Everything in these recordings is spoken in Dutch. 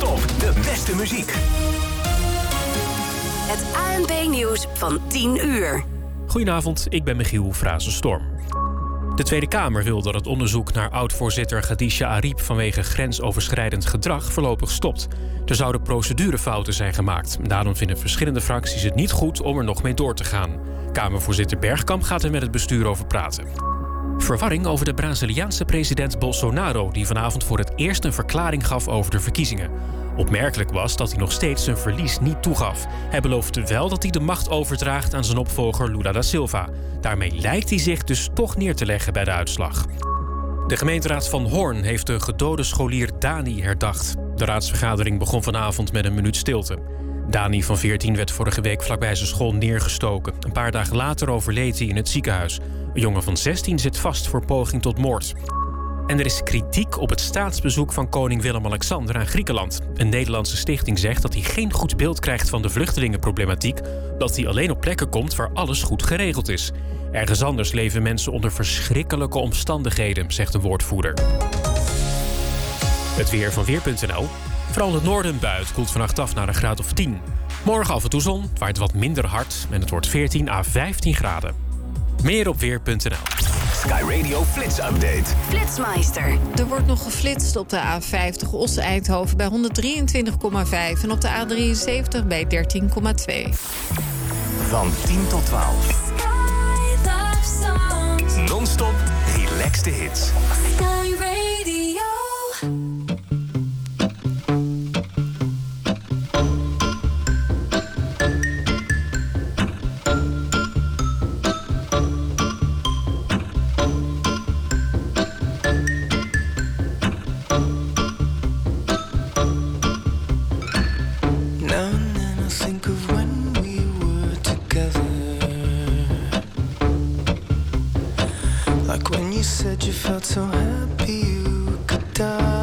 Non-stop de beste muziek. Het ANP-nieuws van 10 uur. Goedenavond, ik ben Michiel Frazenstorm. De Tweede Kamer wil dat het onderzoek naar oud-voorzitter Khadija Ariep vanwege grensoverschrijdend gedrag voorlopig stopt. Er zouden procedurefouten zijn gemaakt. Daarom vinden verschillende fracties het niet goed om er nog mee door te gaan. Kamervoorzitter Bergkamp gaat er met het bestuur over praten. Verwarring over de Braziliaanse president Bolsonaro, die vanavond voor het eerst een verklaring gaf over de verkiezingen. Opmerkelijk was dat hij nog steeds zijn verlies niet toegaf. Hij beloofde wel dat hij de macht overdraagt aan zijn opvolger Lula da Silva. Daarmee lijkt hij zich dus toch neer te leggen bij de uitslag. De gemeenteraad van Hoorn heeft de gedode scholier Dani herdacht. De raadsvergadering begon vanavond met een minuut stilte. Dani van 14 werd vorige week vlakbij zijn school neergestoken. Een paar dagen later overleed hij in het ziekenhuis. Een jongen van 16 zit vast voor poging tot moord. En er is kritiek op het staatsbezoek van koning Willem-Alexander aan Griekenland. Een Nederlandse stichting zegt dat hij geen goed beeld krijgt van de vluchtelingenproblematiek, dat hij alleen op plekken komt waar alles goed geregeld is. Ergens anders leven mensen onder verschrikkelijke omstandigheden, zegt de woordvoerder. Het weer van Weer.nl. Vooral het noorden buit koelt vannacht af naar een graad of 10. Morgen af en toe zon, het waait wat minder hard en het wordt 14 à 15 graden. Meer op Weer.nl. Sky Radio Flits Update. Flitsmeister. Er wordt nog geflitst op de A50 Os-Eindhoven bij 123,5 en op de A73 bij 13,2. Van 10 tot 12. Non-stop relaxed hits. You said you felt so happy you could die.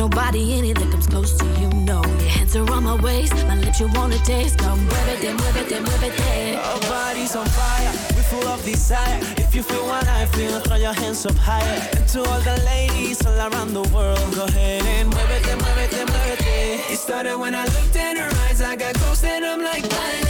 nobody in it that comes close to you. No, your hands are on my waist, my lips you wanna taste. Come move it, then move it, then move it. Our bodies on fire, we're full of desire. If you feel what I feel, throw your hands up higher. And to all the ladies all around the world, go ahead and move it, then move it, then move it. It started when I looked in her eyes, I got ghost and I'm like. Bye.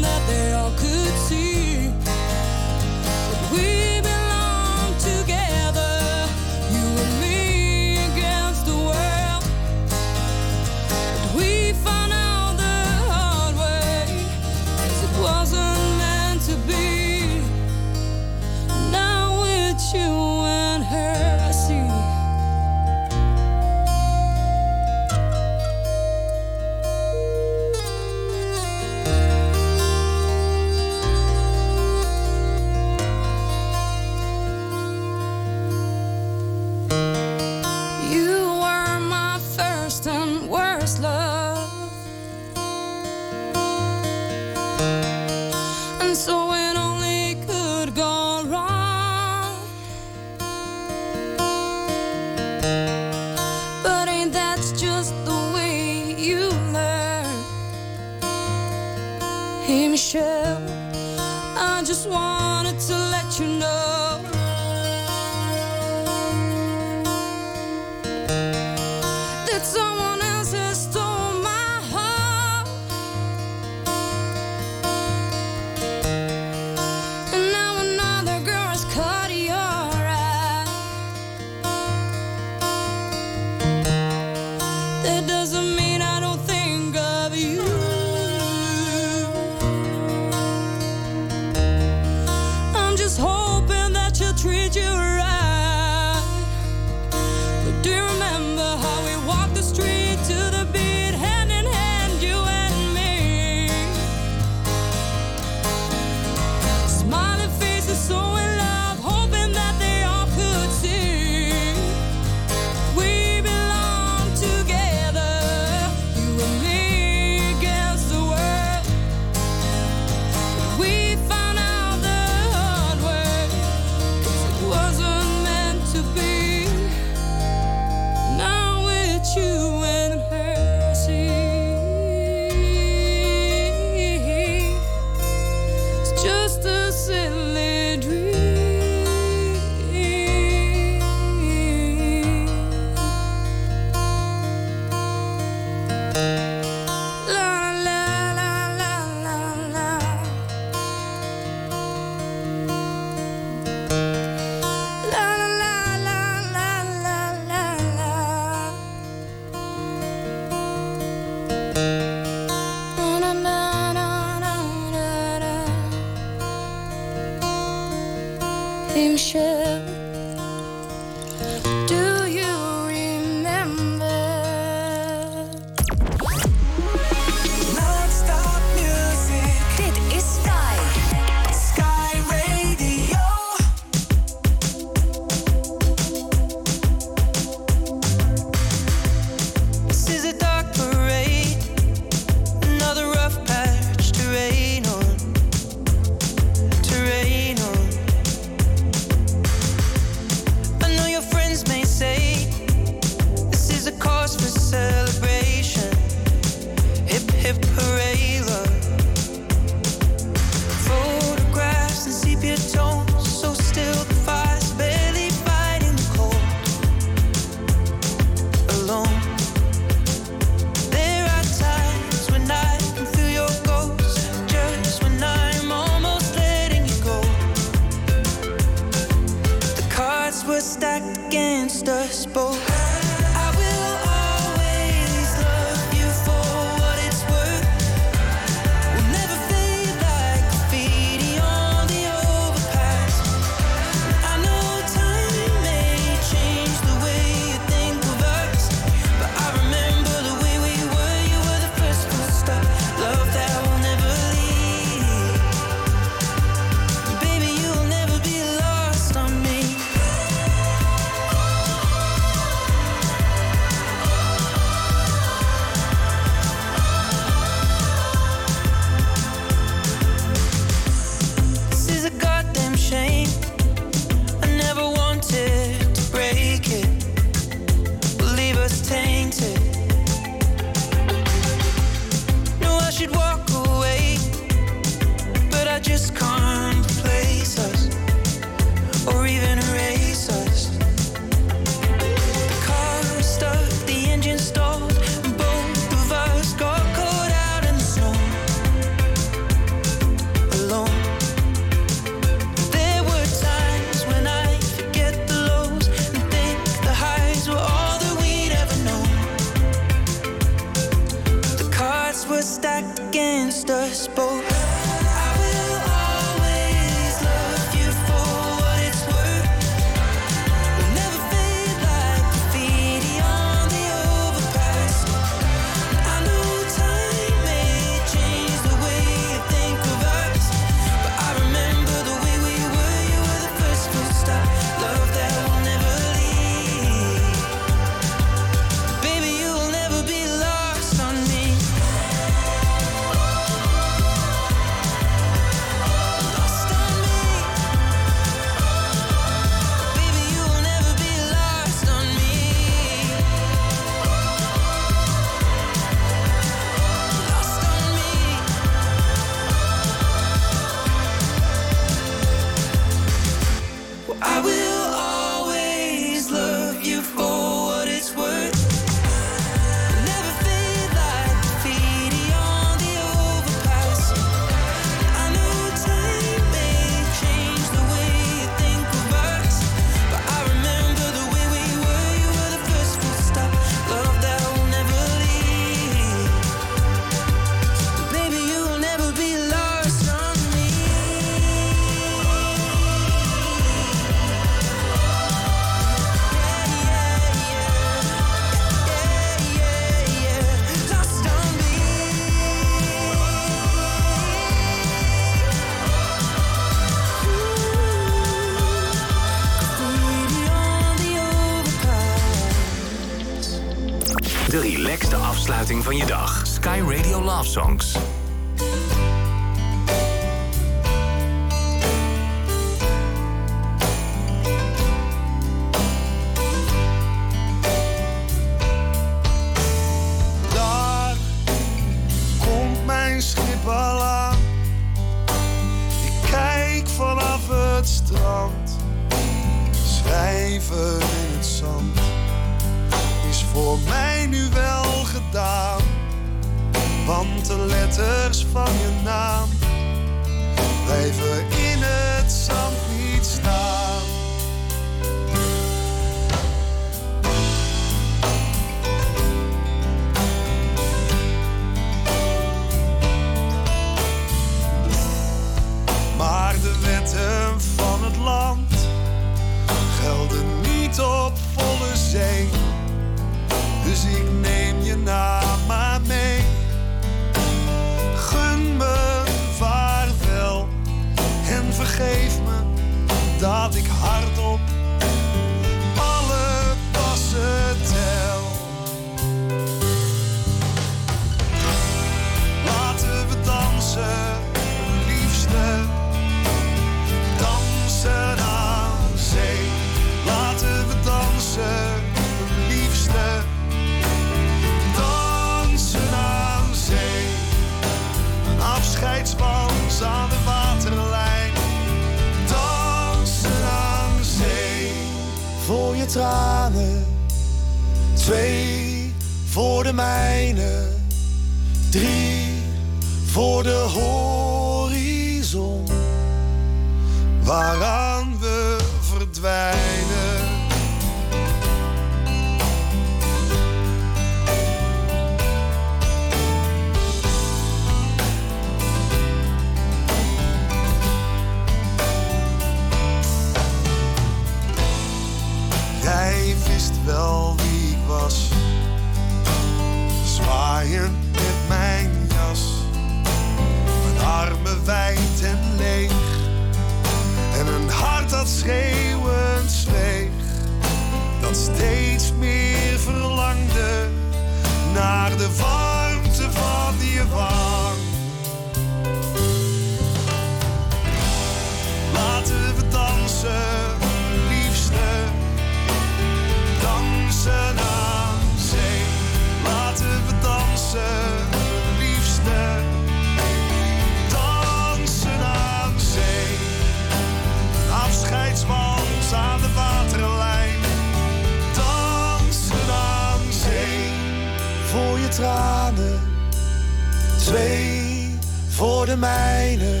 de mijne.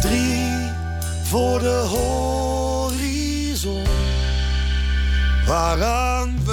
Drie voor de horizon. Waaraan we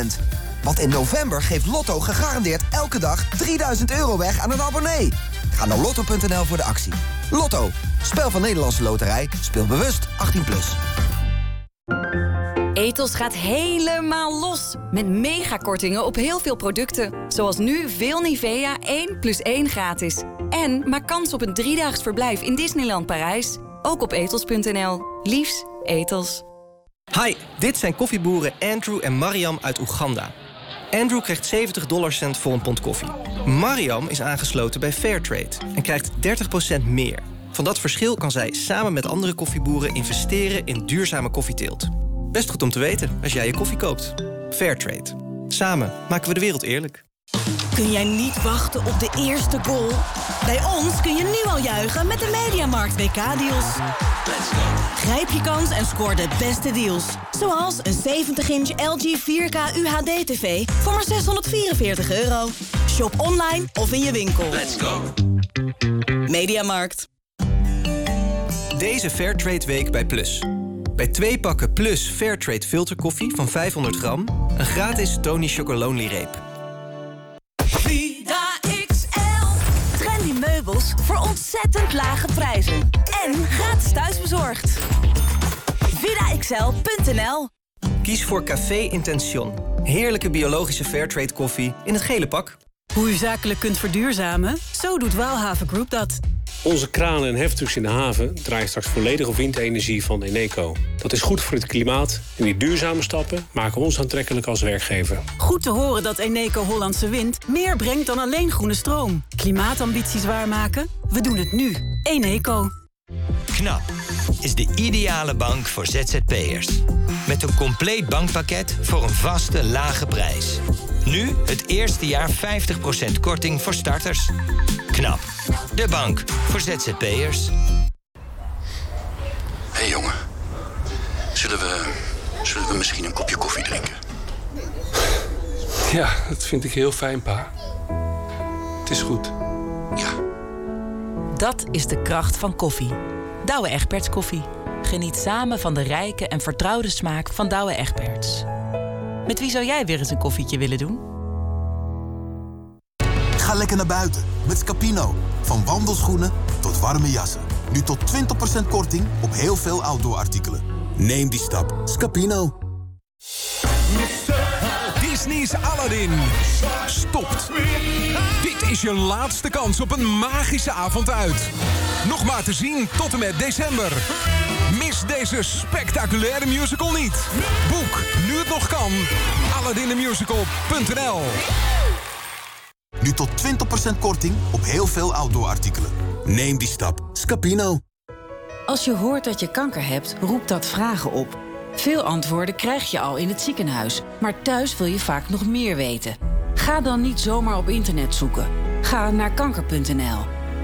Lotto-abonnement. Want in november geeft Lotto gegarandeerd elke dag 3000 euro weg aan een abonnee. Ga naar lotto.nl voor de actie. Lotto, spel van Nederlandse Loterij. Speel bewust 18+. Plus. Etos gaat helemaal los. Met megakortingen op heel veel producten. Zoals nu veel Nivea 1 plus 1 gratis. En maak kans op een driedaags verblijf in Disneyland Parijs. Ook op etos.nl. Liefs, Etos. Hi, dit zijn koffieboeren Andrew en Mariam uit Oeganda. Andrew krijgt 70 dollarcent voor een pond koffie. Mariam is aangesloten bij Fairtrade en krijgt 30% meer. Van dat verschil kan zij samen met andere koffieboeren investeren in duurzame koffieteelt. Best goed om te weten als jij je koffie koopt. Fairtrade. Samen maken we de wereld eerlijk. Kun jij niet wachten op de eerste goal? Bij ons kun je nu al juichen met de Mediamarkt WK-deals. Grijp je kans en scoor de beste deals. Zoals een 70-inch LG 4K UHD-TV voor maar 644 euro. Shop online of in je winkel. Mediamarkt. Deze Fairtrade week bij Plus. Bij twee pakken Plus Fairtrade filterkoffie van 500 gram... een gratis Tony Chocolonely reep. Vida XL. Trendy meubels voor ontzettend lage prijzen. En gratis thuisbezorgd. VidaXL.nl Kies voor Café Intention. Heerlijke biologische Fairtrade koffie in het gele pak. Hoe u zakelijk kunt verduurzamen? Zo doet Waalhaven Group dat. Onze kranen en heftrucks in de haven draaien straks volledig op windenergie van Eneco. Dat is goed voor het klimaat en die duurzame stappen maken ons aantrekkelijk als werkgever. Goed te horen dat Eneco Hollandse Wind meer brengt dan alleen groene stroom. Klimaatambities waarmaken? We doen het nu. Eneco. KNAP is de ideale bank voor ZZP'ers. Met een compleet bankpakket voor een vaste, lage prijs. Nu het eerste jaar 50% korting voor starters. KNAP, de bank voor ZZP'ers. Hé hey jongen, zullen we, zullen we misschien een kopje koffie drinken? Ja, dat vind ik heel fijn, pa. Het is goed. Dat is de kracht van koffie. Douwe Egberts koffie. Geniet samen van de rijke en vertrouwde smaak van Douwe Egberts. Met wie zou jij weer eens een koffietje willen doen? Ga lekker naar buiten met Scapino. Van wandelschoenen tot warme jassen. Nu tot 20% korting op heel veel outdoor artikelen. Neem die stap. Scapino. Disney's Aladdin stopt. Dit is je laatste kans op een magische avond uit. Nog maar te zien tot en met december. Mis deze spectaculaire musical niet. Boek, nu het nog kan, aladdinthemusical.nl Nu tot 20% korting op heel veel outdoor artikelen. Neem die stap. Scapino. Als je hoort dat je kanker hebt, roept dat vragen op. Veel antwoorden krijg je al in het ziekenhuis, maar thuis wil je vaak nog meer weten. Ga dan niet zomaar op internet zoeken. Ga naar kanker.nl.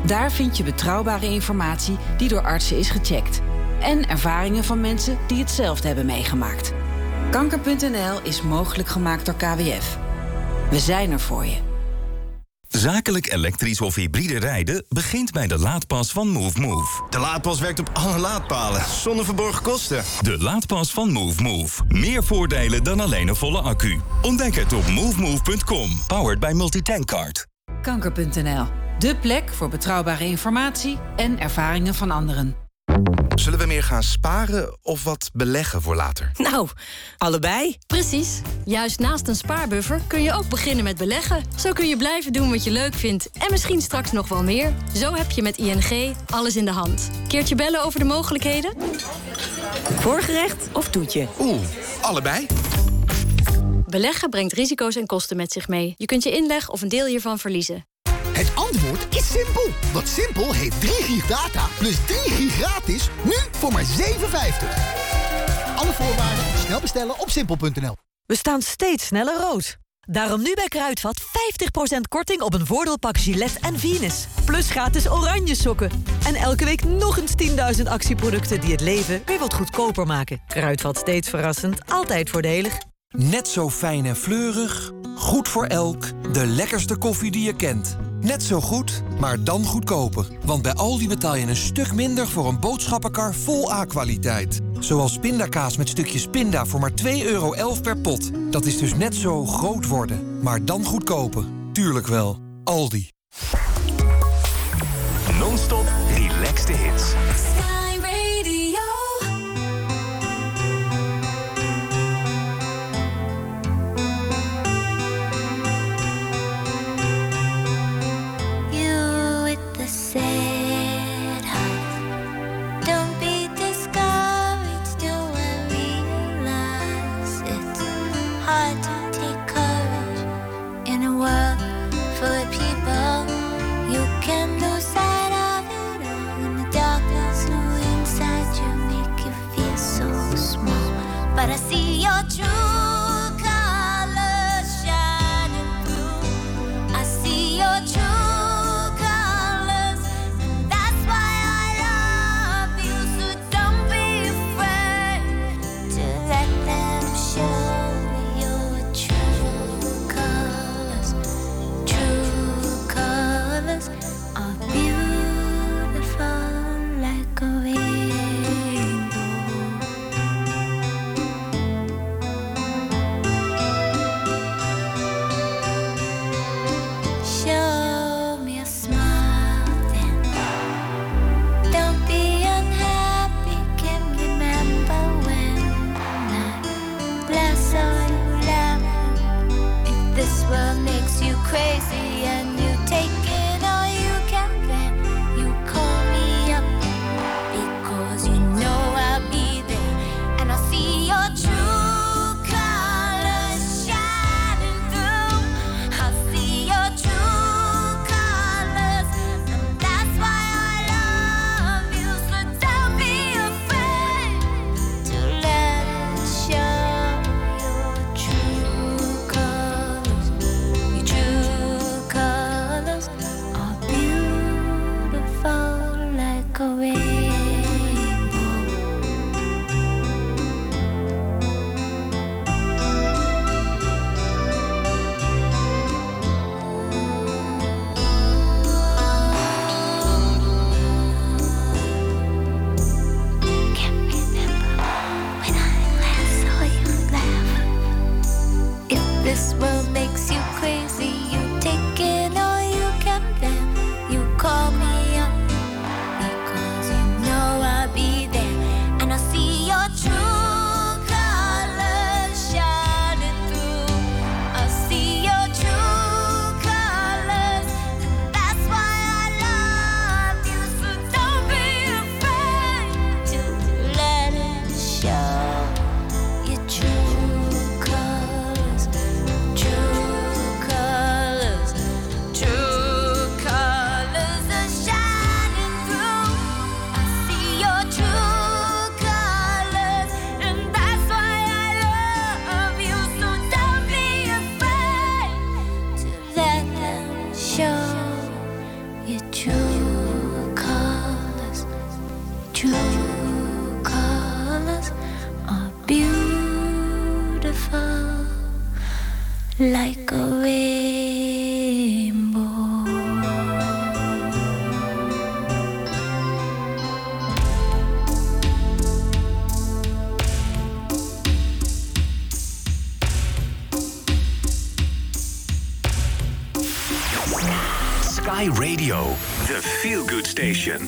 Daar vind je betrouwbare informatie die door artsen is gecheckt. En ervaringen van mensen die hetzelfde hebben meegemaakt. Kanker.nl is mogelijk gemaakt door KWF. We zijn er voor je. Zakelijk elektrisch of hybride rijden begint bij de laadpas van Move Move. De laadpas werkt op alle laadpalen, zonder verborgen kosten. De laadpas van Move Move. Meer voordelen dan alleen een volle accu. Ontdek het op movemove.com. Powered by Multitankcard. Kanker.nl. De plek voor betrouwbare informatie en ervaringen van anderen. Zullen we meer gaan sparen of wat beleggen voor later? Nou, allebei. Precies. Juist naast een spaarbuffer kun je ook beginnen met beleggen. Zo kun je blijven doen wat je leuk vindt en misschien straks nog wel meer. Zo heb je met ING alles in de hand. Keertje bellen over de mogelijkheden? Voorgerecht of toetje? Oeh, allebei. Beleggen brengt risico's en kosten met zich mee. Je kunt je inleg of een deel hiervan verliezen. Het antwoord is simpel. Want Simpel heeft 3 gig data plus 3 gig gratis nu voor maar 7,50. Alle voorwaarden snel bestellen op simpel.nl. We staan steeds sneller rood. Daarom nu bij Kruidvat 50% korting op een voordeelpak Gillette en Venus. Plus gratis oranje sokken. En elke week nog eens 10.000 actieproducten die het leven weer wat goedkoper maken. Kruidvat steeds verrassend, altijd voordelig. Net zo fijn en fleurig, goed voor elk, de lekkerste koffie die je kent. Net zo goed, maar dan goedkoper. Want bij Aldi betaal je een stuk minder voor een boodschappenkar vol A-kwaliteit. Zoals pindakaas met stukjes pinda voor maar 2,11 euro per pot. Dat is dus net zo groot worden, maar dan goedkoper. Tuurlijk wel. Aldi. station.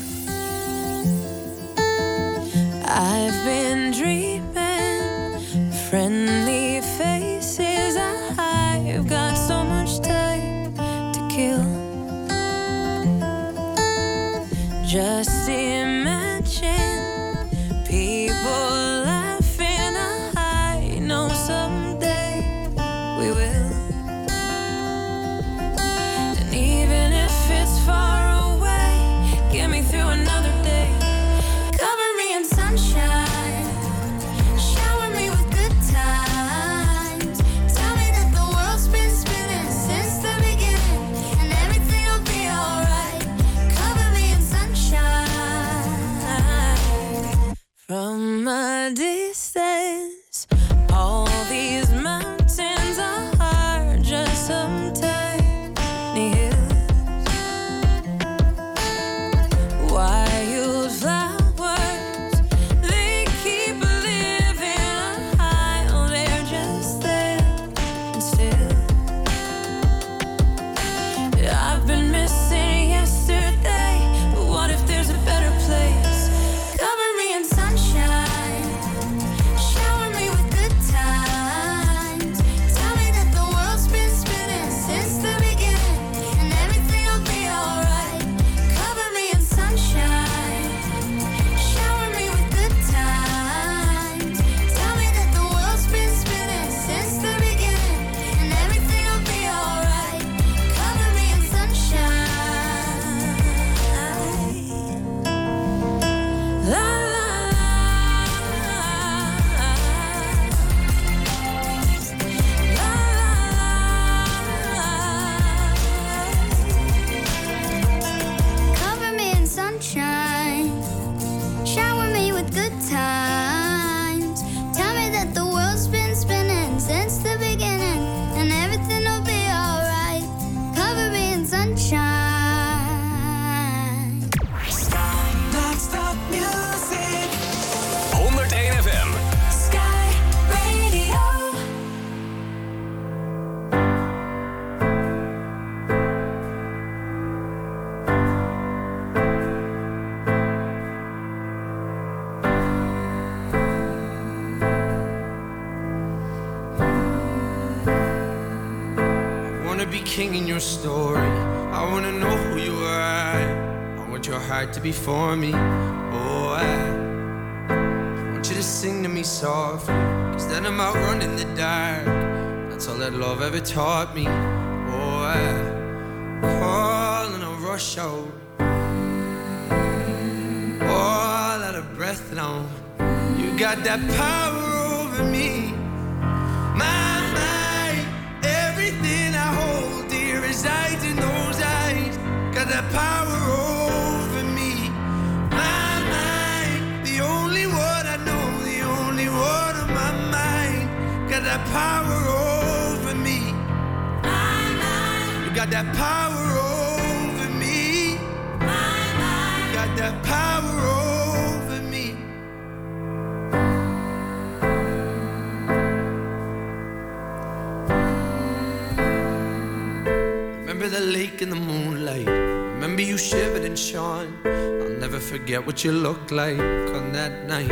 Looked like on that night.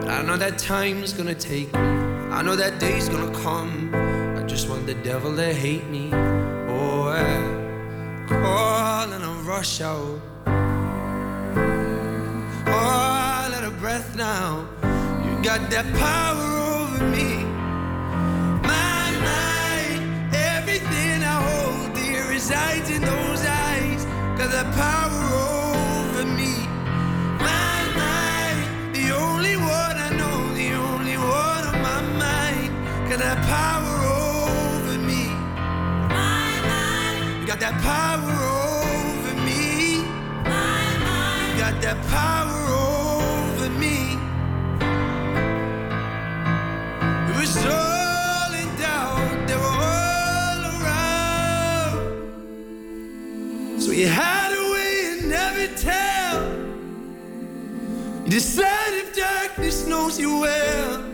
But I know that time's gonna take me. I know that day's gonna come. I just want the devil to hate me. Oh, I call and I rush out. All out of breath now. You got that power over me. My mind, everything I hold dear resides in those eyes. Got that power over Got that power over me. My mind, you got that power over me. My mind, you got that power over me. It was all in doubt, they were all around. So you had a way you never tell. You decide if darkness knows you well.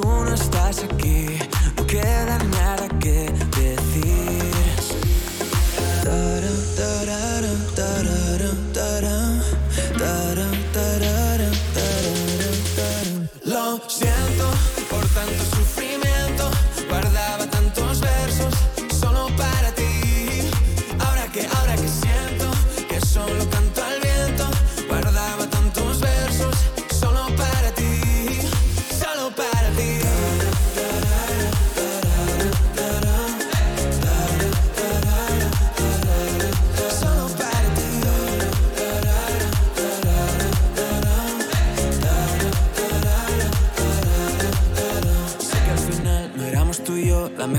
tú no estás aquí. No queda nada que decir.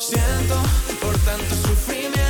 Siento por tanto sufrimiento.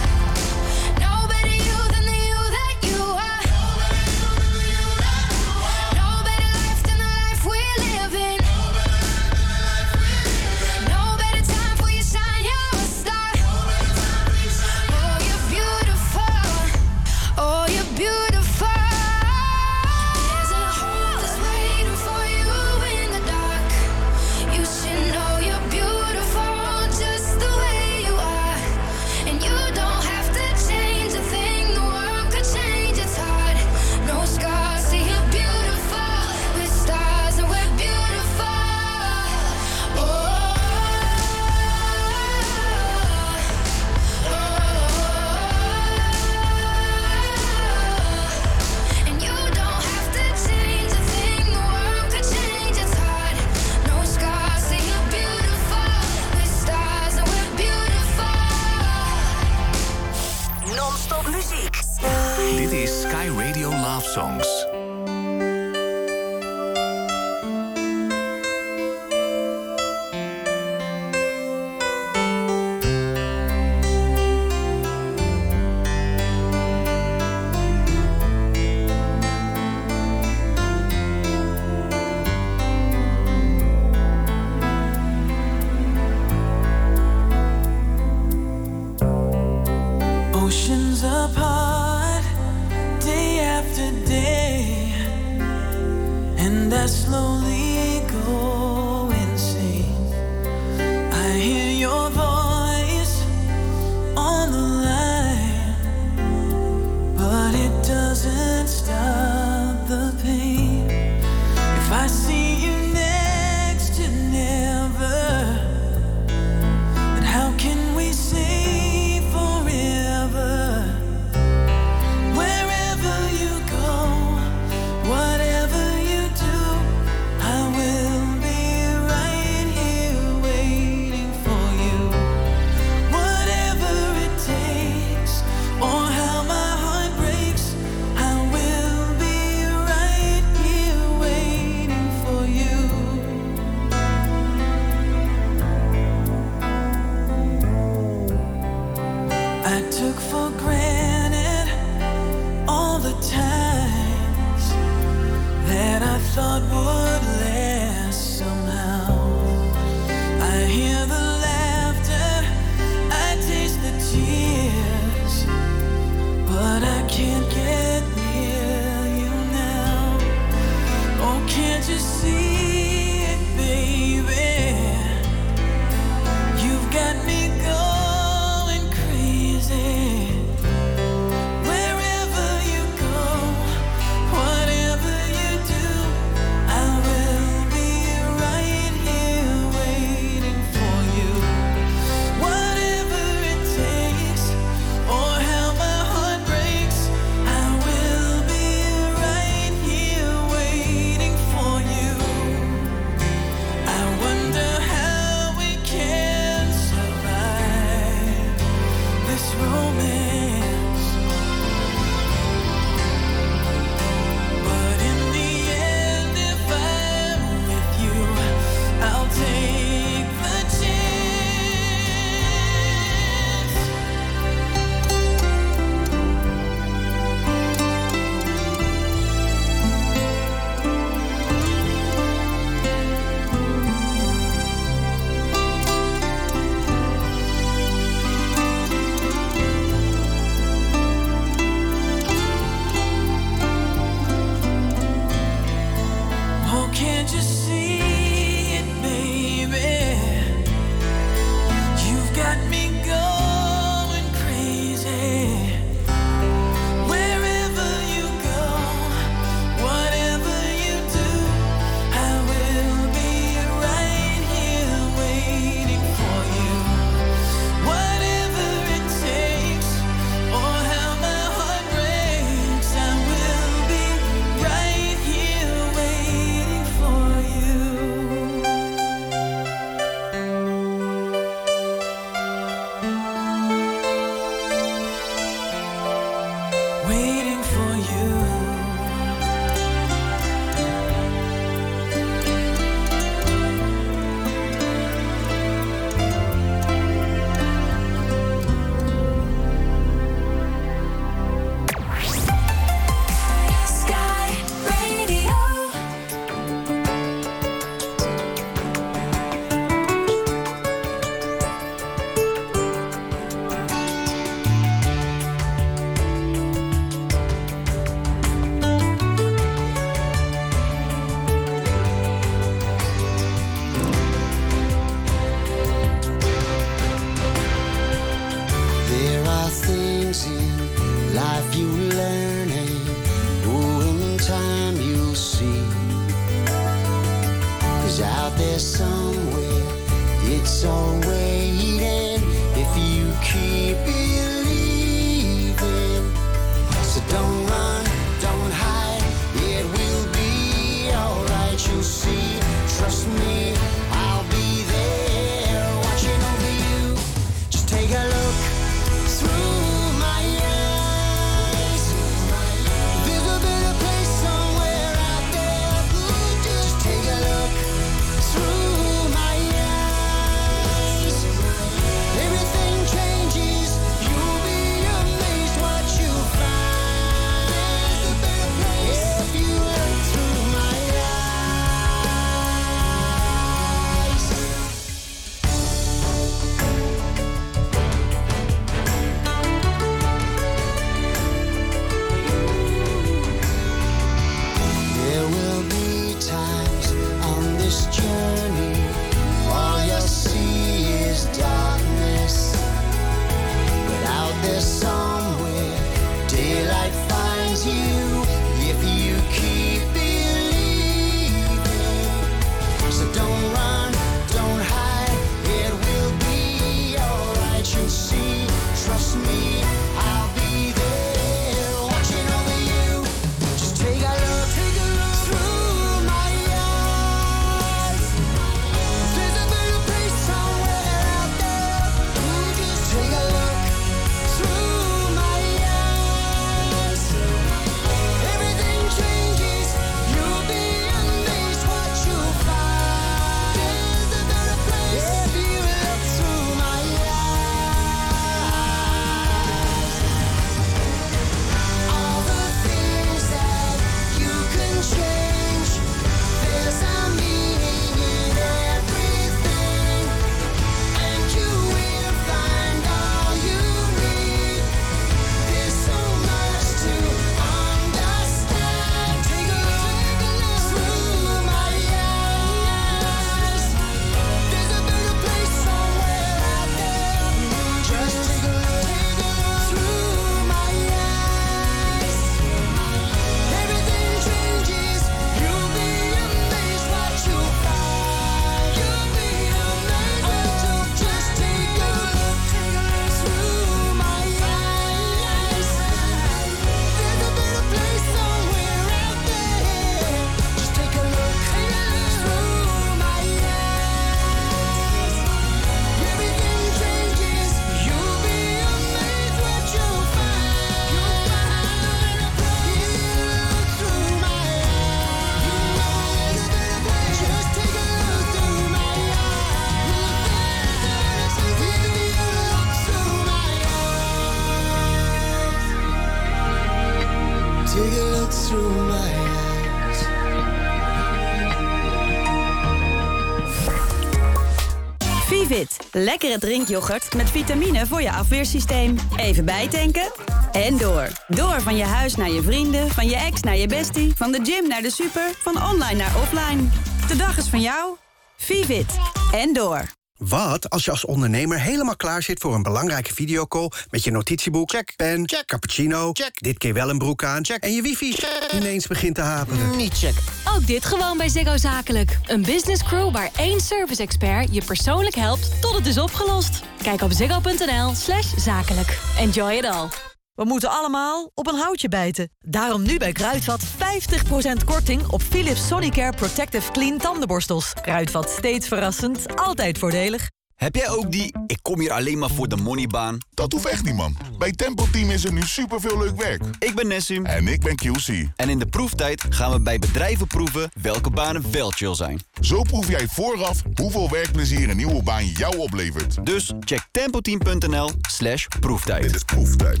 Lekkere drinkyoghurt met vitamine voor je afweersysteem. Even bijtanken en door. Door van je huis naar je vrienden, van je ex naar je bestie... van de gym naar de super, van online naar offline. De dag is van jou. Vivit. En door. Wat als je als ondernemer helemaal klaar zit voor een belangrijke videocall... met je notitieboek, check, pen, check, cappuccino, check, dit keer wel een broek aan... check, en je wifi check, ineens begint te haperen? Niet check. Ook dit gewoon bij Ziggo Zakelijk. Een business crew waar één service expert je persoonlijk helpt tot het is opgelost. Kijk op ziggo.nl slash zakelijk. Enjoy it all. We moeten allemaal op een houtje bijten. Daarom nu bij Kruidvat 50% korting op Philips Sonicare Protective Clean tandenborstels. Kruidvat steeds verrassend, altijd voordelig. Heb jij ook die ik kom hier alleen maar voor de moneybaan? Dat hoeft echt niet, man. Bij Tempo Team is er nu superveel leuk werk. Ik ben Nessim. En ik ben QC. En in de proeftijd gaan we bij bedrijven proeven welke banen wel chill zijn. Zo proef jij vooraf hoeveel werkplezier een nieuwe baan jou oplevert. Dus check tempoteam.nl slash proeftijd. Dit is proeftijd.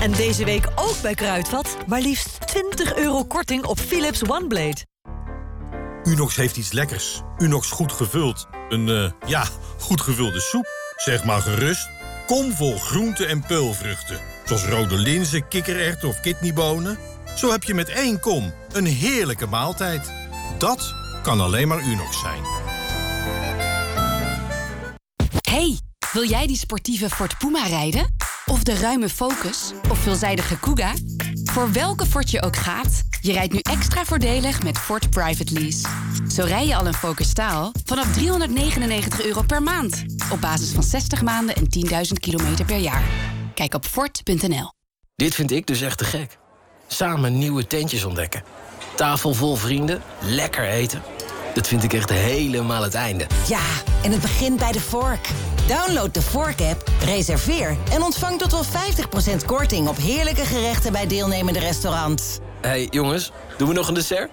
En deze week ook bij Kruidvat, maar liefst 20 euro korting op Philips OneBlade. Unox heeft iets lekkers. Unox goed gevuld. Een, eh, ja, goed gevulde soep. Zeg maar gerust. Kom vol groenten en peulvruchten. Zoals rode linzen, kikkererwten of kidneybonen. Zo heb je met één kom een heerlijke maaltijd. Dat kan alleen maar Unox zijn. Hey, wil jij die sportieve Ford Puma rijden? Of de ruime Focus? Of veelzijdige Kuga? Voor welke Ford je ook gaat, je rijdt nu extra voordelig met Ford Private Lease. Zo rij je al een Focus staal vanaf 399 euro per maand. Op basis van 60 maanden en 10.000 kilometer per jaar. Kijk op Ford.nl. Dit vind ik dus echt te gek. Samen nieuwe tentjes ontdekken. Tafel vol vrienden, lekker eten. Dat vind ik echt helemaal het einde. Ja, en het begint bij de vork. Download de Vork-app, reserveer en ontvang tot wel 50% korting op heerlijke gerechten bij deelnemende restaurants. Hé hey, jongens, doen we nog een dessert?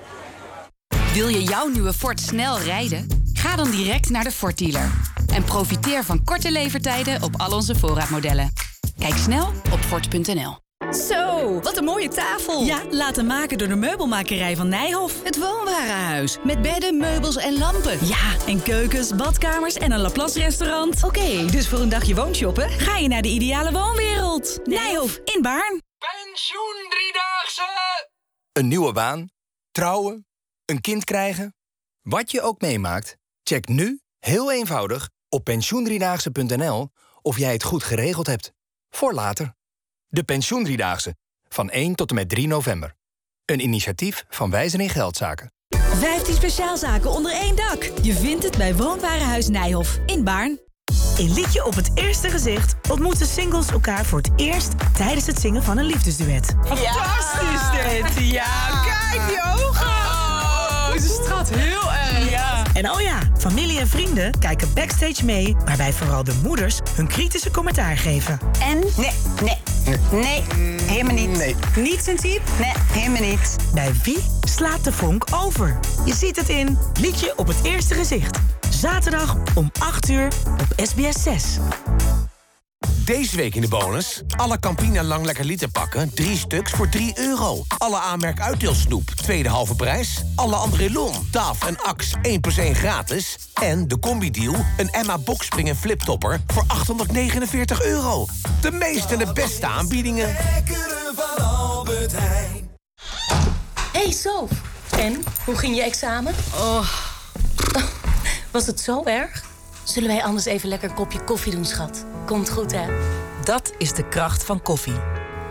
Wil je jouw nieuwe Ford snel rijden? Ga dan direct naar de Ford dealer. En profiteer van korte levertijden op al onze voorraadmodellen. Kijk snel op Ford.nl. Zo, wat een mooie tafel. Ja, laten maken door de meubelmakerij van Nijhof. Het woonwarenhuis. Met bedden, meubels en lampen. Ja, en keukens, badkamers en een Laplace restaurant. Oké, dus voor een dagje woonshoppen ga je naar de ideale woonwereld. Nijhof in Baarn. Pensioen Driedaagse! Een nieuwe baan, trouwen, een kind krijgen. Wat je ook meemaakt, check nu, heel eenvoudig, op pensioendriedaagse.nl of jij het goed geregeld hebt. Voor later. De Pensioendriedaagse. Van 1 tot en met 3 november. Een initiatief van Wijzen in Geldzaken. 15 speciaalzaken onder één dak. Je vindt het bij Woonwarenhuis Nijhof in Baarn. In Liedje op het Eerste Gezicht ontmoeten singles elkaar voor het eerst tijdens het zingen van een liefdesduet. Fantastisch dit. Ja, kijk die ogen. Oh, ze straalt heel. En oh ja, familie en vrienden kijken backstage mee, waarbij vooral de moeders hun kritische commentaar geven. En? Nee, nee, nee, helemaal niet. Nee. Niet zijn type? Nee, helemaal niet. Bij wie slaat de vonk over? Je ziet het in Liedje op het Eerste Gezicht. Zaterdag om 8 uur op SBS 6. Deze week in de bonus. Alle Campina Lang Lekker Liter pakken, 3 stuks voor 3 euro. Alle aanmerk uitdeelsnoep, tweede halve prijs. Alle Andrelon, DAF en Axe, 1 plus 1 gratis. En de combi-deal, een Emma Boxspring en fliptopper voor 849 euro. De meeste en de beste aanbiedingen. van Albert Heijn. Hey Sof, en hoe ging je examen? Oh. Was het zo erg? Zullen wij anders even lekker een kopje koffie doen, schat? Komt goed, hè? Dat is de kracht van koffie.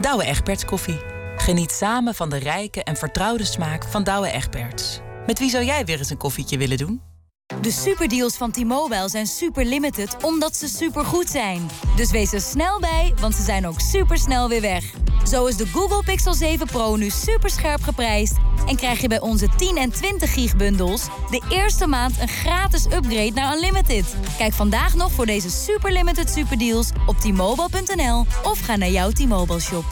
Douwe Egberts koffie. Geniet samen van de rijke en vertrouwde smaak van Douwe Egberts. Met wie zou jij weer eens een koffietje willen doen? De superdeals van T-Mobile zijn super limited omdat ze super goed zijn. Dus wees er snel bij, want ze zijn ook super snel weer weg. Zo is de Google Pixel 7 Pro nu super scherp geprijsd en krijg je bij onze 10 en 20 gig bundels de eerste maand een gratis upgrade naar Unlimited. Kijk vandaag nog voor deze super limited superdeals op t-mobile.nl of ga naar jouw T-Mobile shop.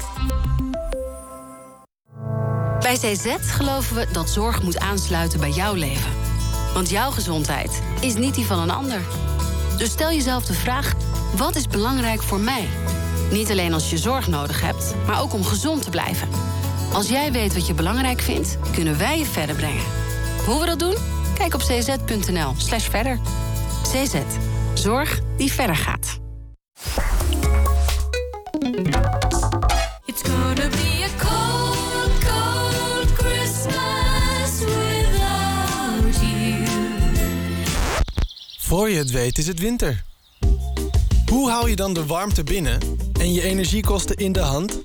Bij CZ geloven we dat zorg moet aansluiten bij jouw leven. Want jouw gezondheid is niet die van een ander. Dus stel jezelf de vraag: wat is belangrijk voor mij? Niet alleen als je zorg nodig hebt, maar ook om gezond te blijven. Als jij weet wat je belangrijk vindt, kunnen wij je verder brengen. Hoe we dat doen? Kijk op cz.nl/slash verder. CZ. Zorg die verder gaat. It's gonna be a Voor je het weet is het winter. Hoe hou je dan de warmte binnen en je energiekosten in de hand?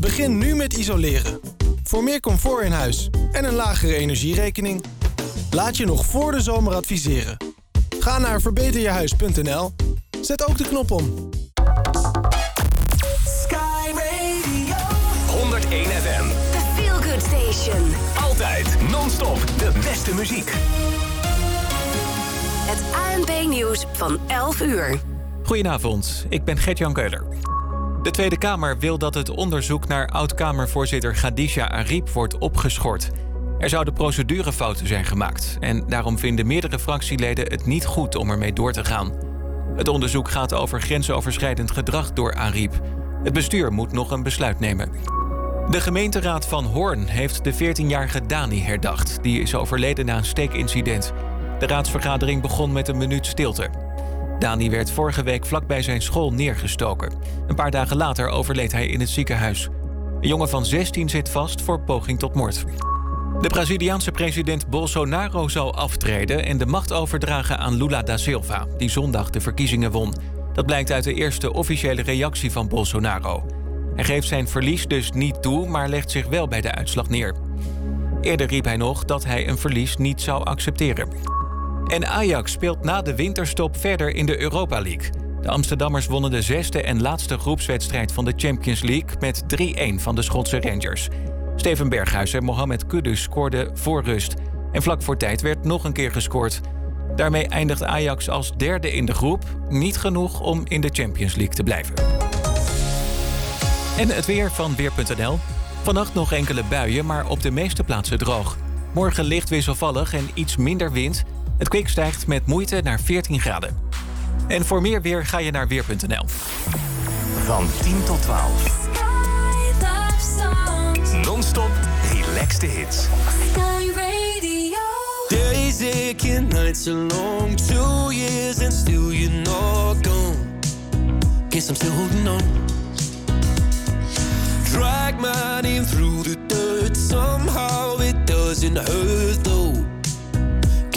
Begin nu met isoleren. Voor meer comfort in huis en een lagere energierekening. Laat je nog voor de zomer adviseren. Ga naar verbeterjehuis.nl. Zet ook de knop om. Sky Radio. 101 FM. The Feel Good Station. Altijd non-stop de beste muziek. Het ANP-nieuws van 11 uur. Goedenavond, ik ben Gert-Jan Keuler. De Tweede Kamer wil dat het onderzoek naar oud-Kamervoorzitter Khadija Ariep wordt opgeschort. Er zouden procedurefouten zijn gemaakt en daarom vinden meerdere fractieleden het niet goed om ermee door te gaan. Het onderzoek gaat over grensoverschrijdend gedrag door Ariep. Het bestuur moet nog een besluit nemen. De gemeenteraad van Hoorn heeft de 14-jarige Dani herdacht. Die is overleden na een steekincident. De raadsvergadering begon met een minuut stilte. Dani werd vorige week vlakbij zijn school neergestoken. Een paar dagen later overleed hij in het ziekenhuis. Een jongen van 16 zit vast voor poging tot moord. De Braziliaanse president Bolsonaro zal aftreden en de macht overdragen aan Lula da Silva, die zondag de verkiezingen won. Dat blijkt uit de eerste officiële reactie van Bolsonaro. Hij geeft zijn verlies dus niet toe, maar legt zich wel bij de uitslag neer. Eerder riep hij nog dat hij een verlies niet zou accepteren. En Ajax speelt na de winterstop verder in de Europa League. De Amsterdammers wonnen de zesde en laatste groepswedstrijd van de Champions League met 3-1 van de Schotse Rangers. Steven Berghuis en Mohamed Kudus scoorden voor rust. En vlak voor tijd werd nog een keer gescoord. Daarmee eindigt Ajax als derde in de groep. Niet genoeg om in de Champions League te blijven. En het weer van Weer.nl. Vannacht nog enkele buien, maar op de meeste plaatsen droog. Morgen licht wisselvallig en iets minder wind. Het kwik stijgt met moeite naar 14 graden. En voor meer weer ga je naar Weer.nl. Van 10 tot 12. Non-stop relaxed hits. Sky Radio. Days aching, nights are long. Two years and still you're not gone. Guess I'm still holding on. Drag my name through the dirt. Somehow it doesn't hurt though.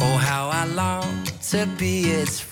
Oh, how I long to be its friend.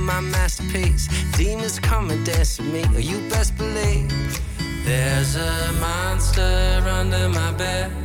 my masterpiece. Demons come and dance with me, or you best believe. There's a monster under my bed.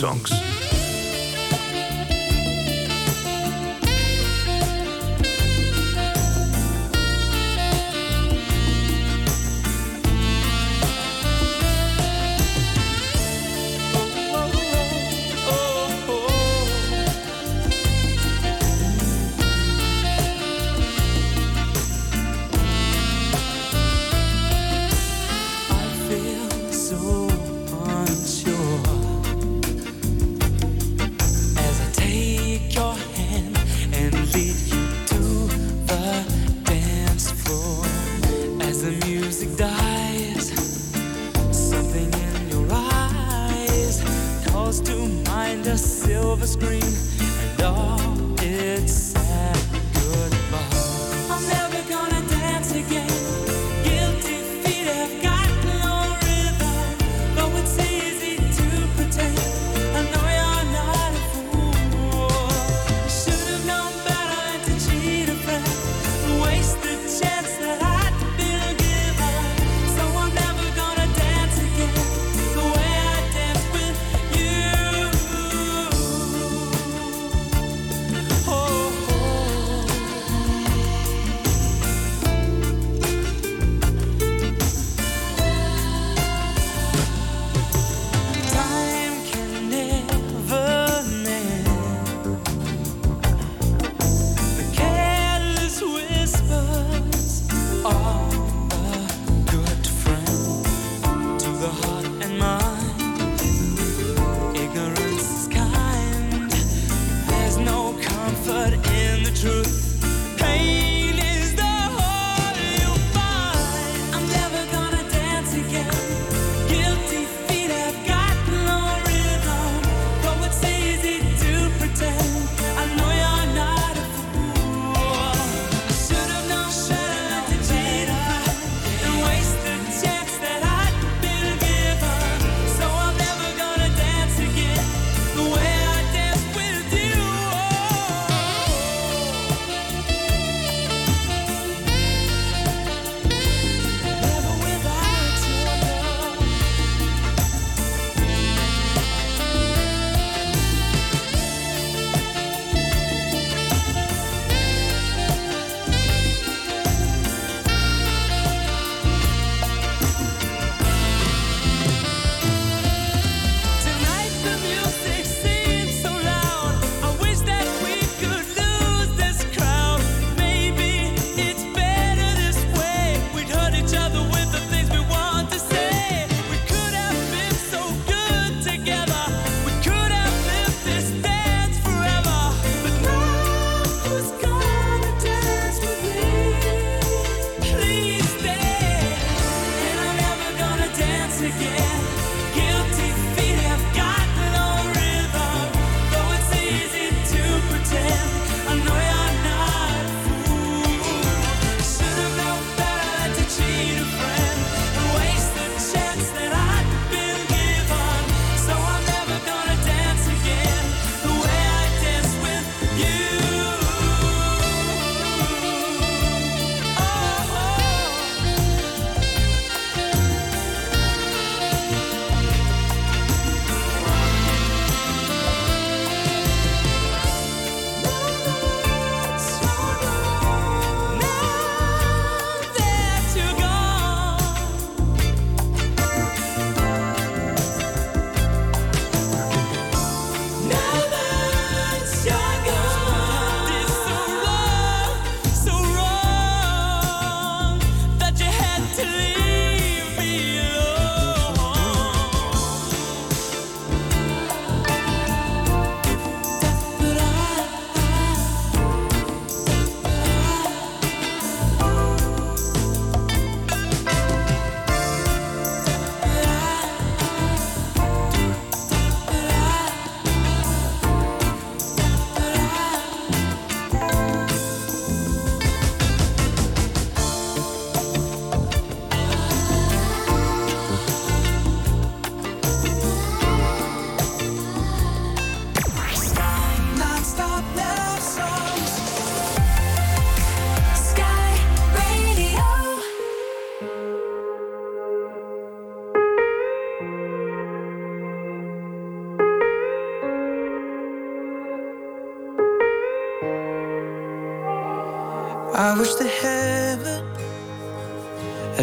songs.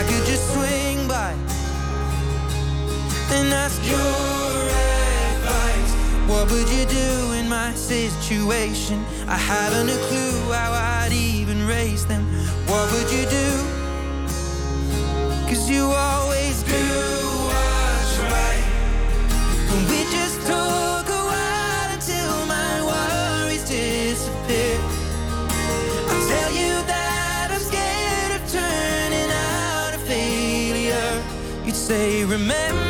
I could just swing by and ask your advice. What would you do in my situation? I haven't a clue how I'd even raise them. What would you do? Cause you always do. remember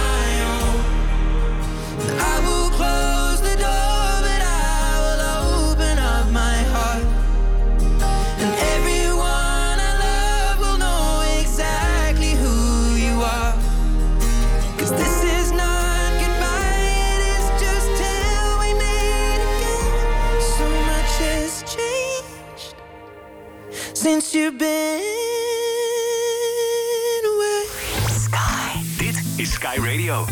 Since you've been away. Sky. Dit is Sky Radio.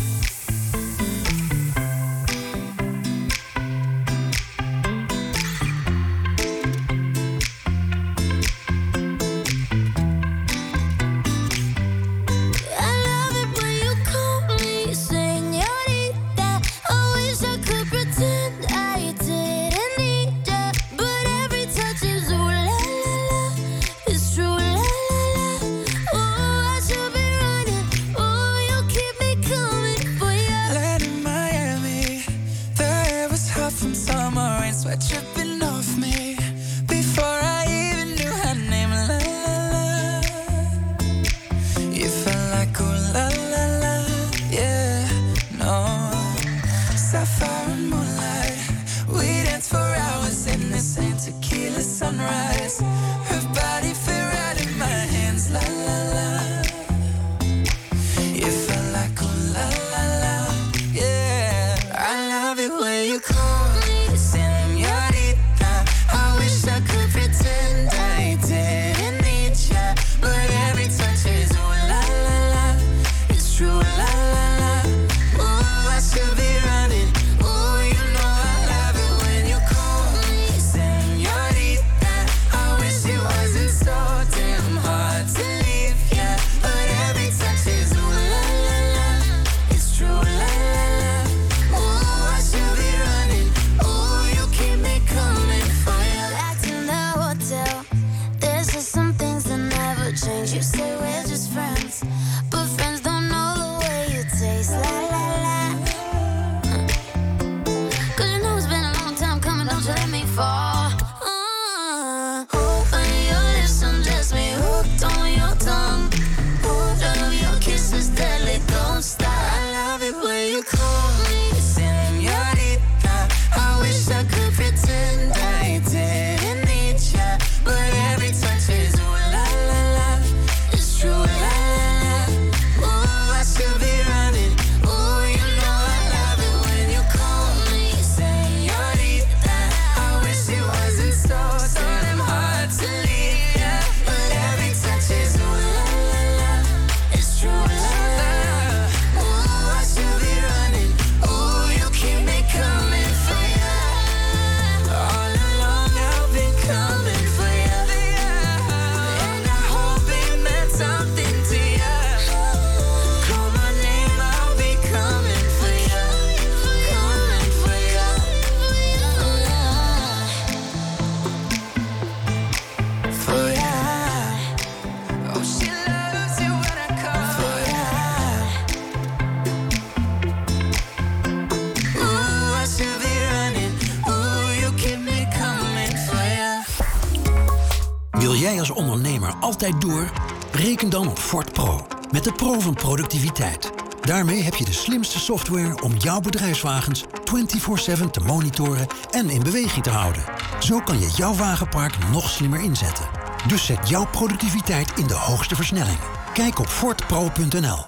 Ondernemer altijd door? Reken dan op Ford Pro. Met de Pro van productiviteit. Daarmee heb je de slimste software om jouw bedrijfswagens 24/7 te monitoren en in beweging te houden. Zo kan je jouw wagenpark nog slimmer inzetten. Dus zet jouw productiviteit in de hoogste versnelling. Kijk op fordpro.nl.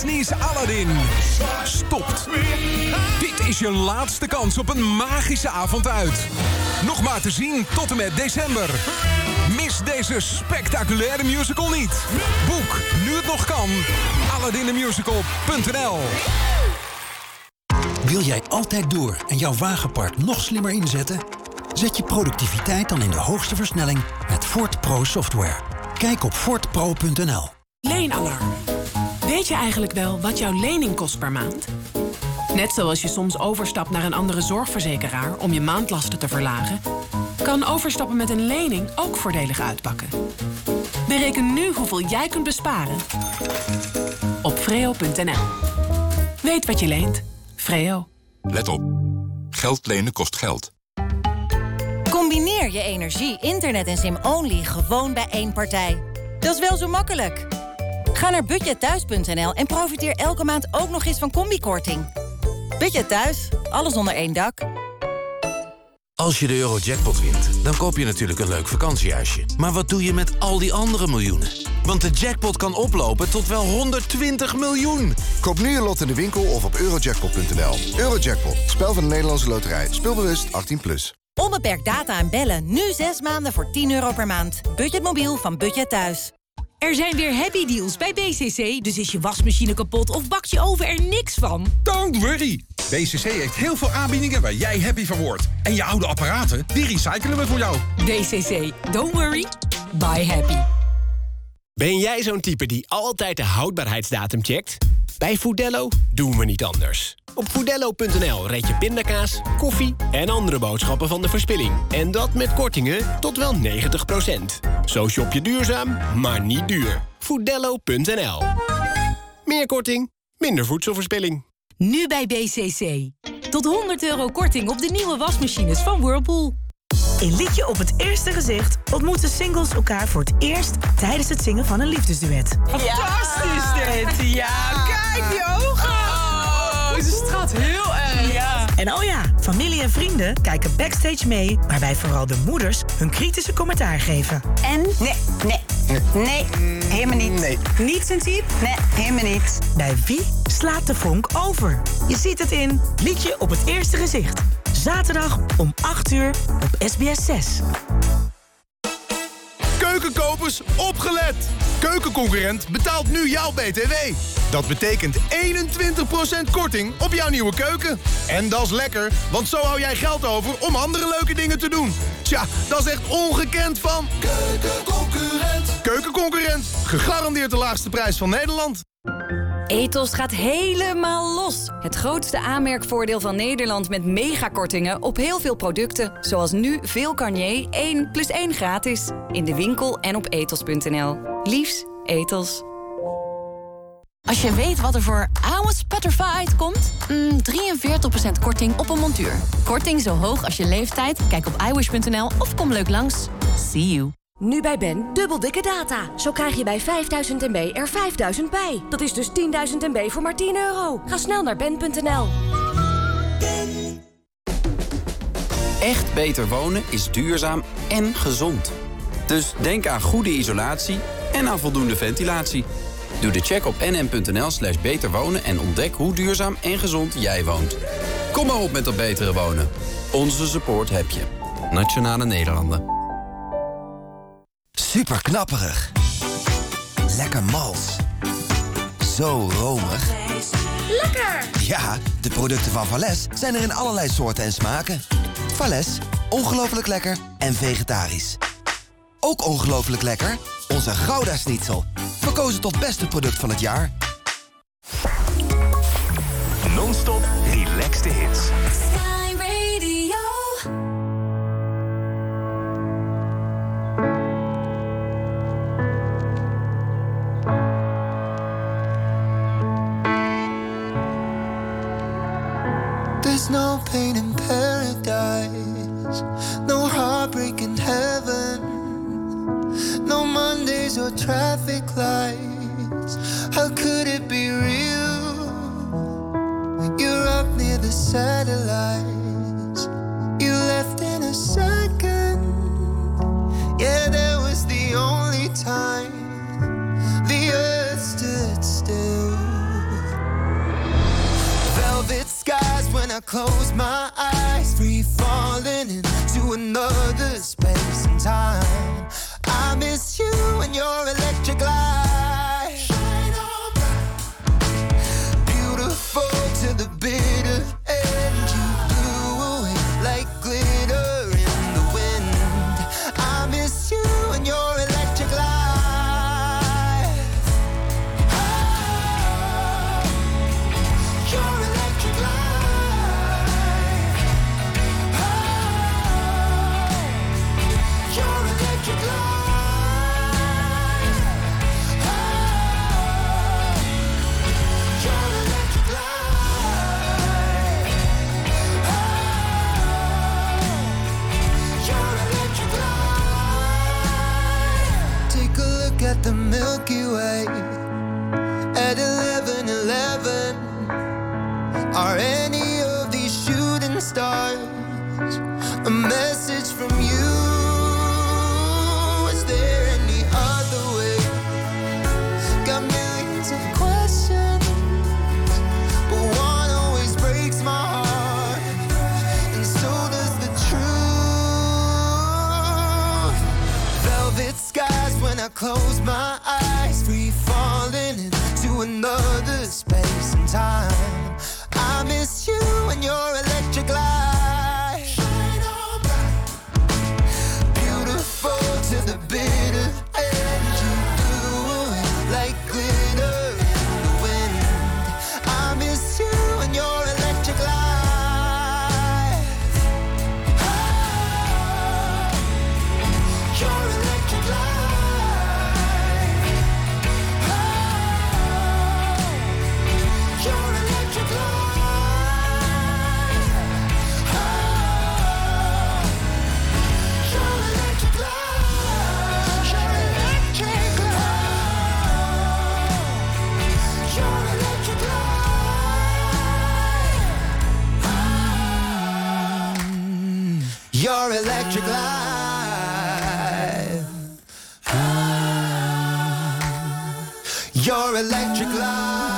Disney's Aladdin stopt. Dit is je laatste kans op een magische avond uit. Nog maar te zien tot en met december. Mis deze spectaculaire musical niet. Boek, nu het nog kan, aladdinthemusical.nl Wil jij altijd door en jouw wagenpark nog slimmer inzetten? Zet je productiviteit dan in de hoogste versnelling met Ford Pro software. Kijk op fordpro.nl. Leenalarm. Weet je eigenlijk wel wat jouw lening kost per maand? Net zoals je soms overstapt naar een andere zorgverzekeraar om je maandlasten te verlagen, kan overstappen met een lening ook voordelig uitpakken. Bereken nu hoeveel jij kunt besparen op freo.nl. Weet wat je leent. Freo. Let op. Geld lenen kost geld. Combineer je energie, internet en sim-only gewoon bij één partij. Dat is wel zo makkelijk. Ga naar budgetthuis.nl en profiteer elke maand ook nog eens van combikorting. Budget Thuis, alles onder één dak. Als je de Eurojackpot wint, dan koop je natuurlijk een leuk vakantiehuisje. Maar wat doe je met al die andere miljoenen? Want de jackpot kan oplopen tot wel 120 miljoen. Koop nu je lot in de winkel of op eurojackpot.nl. Eurojackpot, spel van de Nederlandse loterij. Speelbewust 18+. Plus. Onbeperkt data en bellen. Nu zes maanden voor 10 euro per maand. Budgetmobiel van Budget Thuis. Er zijn weer happy deals bij BCC, dus is je wasmachine kapot of bak je oven er niks van? Don't worry! BCC heeft heel veel aanbiedingen waar jij happy van wordt. En je oude apparaten, die recyclen we voor jou. BCC, don't worry, buy happy. Ben jij zo'n type die altijd de houdbaarheidsdatum checkt? Bij Foodello doen we niet anders. Op foodello.nl red je pindakaas, koffie en andere boodschappen van de verspilling. En dat met kortingen tot wel 90%. Zo shop je duurzaam, maar niet duur. Foodello.nl Meer korting, minder voedselverspilling. Nu bij BCC. Tot 100 euro korting op de nieuwe wasmachines van Whirlpool. In Liedje op het Eerste Gezicht ontmoeten singles elkaar voor het eerst tijdens het zingen van een liefdesduet. Fantastisch dit! Ja, kijk die ogen! Oh, ze straalt heel erg. Ja. En oh ja, familie en vrienden kijken backstage mee, waarbij vooral de moeders hun kritische commentaar geven. En? Nee, nee, nee, helemaal niet. Nee. Niet sensief? Nee, helemaal niet. Bij wie slaat de vonk over? Je ziet het in Liedje op het Eerste Gezicht. Zaterdag om 8 uur op SBS 6. Keukenkopers, opgelet! Keukenconcurrent betaalt nu jouw BTW. Dat betekent 21% korting op jouw nieuwe keuken. En dat is lekker, want zo hou jij geld over om andere leuke dingen te doen. Tja, dat is echt ongekend van... Keukenconcurrent. Keukenconcurrent, gegarandeerd de laagste prijs van Nederland. Ethos gaat helemaal los. Het grootste aanmerkvoordeel van Nederland met megakortingen op heel veel producten. Zoals nu veel Garnier 1 plus 1 gratis. In de winkel en op ethos.nl. Liefs, Ethos. Als je weet wat er voor oude Sputterfight komt... Mm, 43% korting op een montuur. Korting zo hoog als je leeftijd? Kijk op iwish.nl of kom leuk langs. See you. Nu bij Ben, dubbel dikke data. Zo krijg je bij 5000 MB er 5000 bij. Dat is dus 10.000 MB voor maar 10 euro. Ga snel naar ben.nl. Echt beter wonen is duurzaam en gezond. Dus denk aan goede isolatie en aan voldoende ventilatie. Doe de check op nm.nl slash beterwonen en ontdek hoe duurzaam en gezond jij woont. Kom maar op met dat betere wonen. Onze support heb je. Nationale Nederlanden. Super knapperig. Lekker mals. Zo romig. Lekker! Ja, de producten van Vales zijn er in allerlei soorten en smaken. Vales, ongelooflijk lekker en vegetarisch. Ook ongelooflijk lekker, onze Gouda Schnitzel. Verkozen tot beste product van het jaar. Non-stop relaxed hits. Traffic lights. How could it be real? You're up near the satellites. You left in a second. Yeah, that was the only time the earth stood still. Velvet skies when I close my eyes, free falling into another space and time. Miss you and your electric light. Electric light. Ah, your electric light.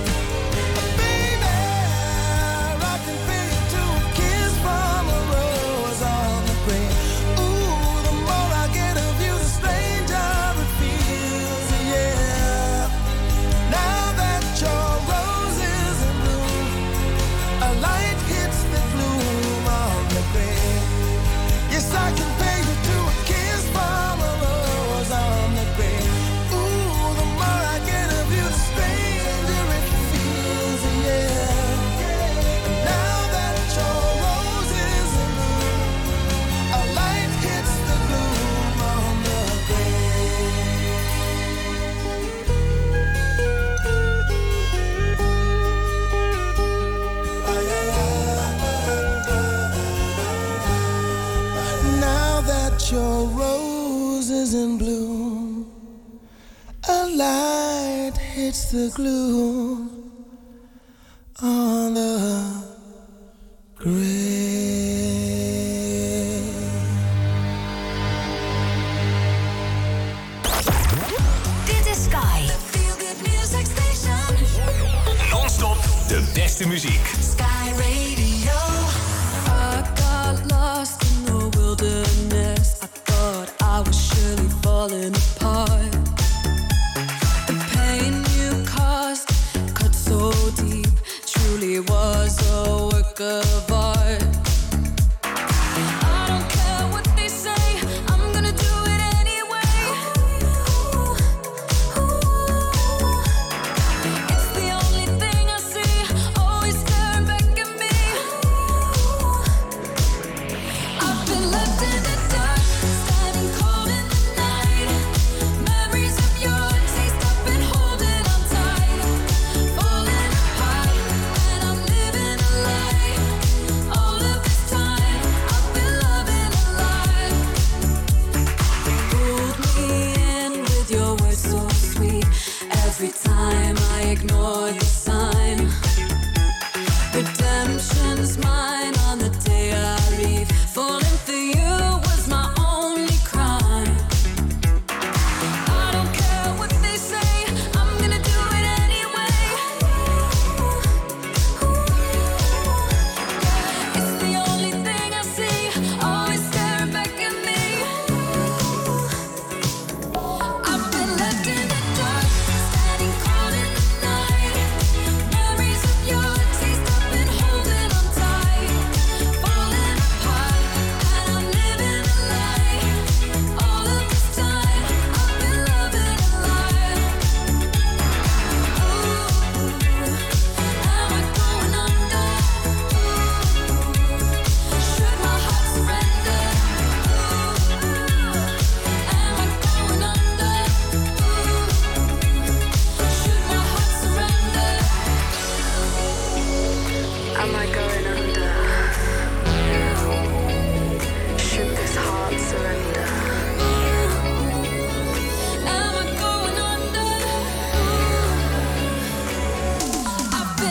it's the glue.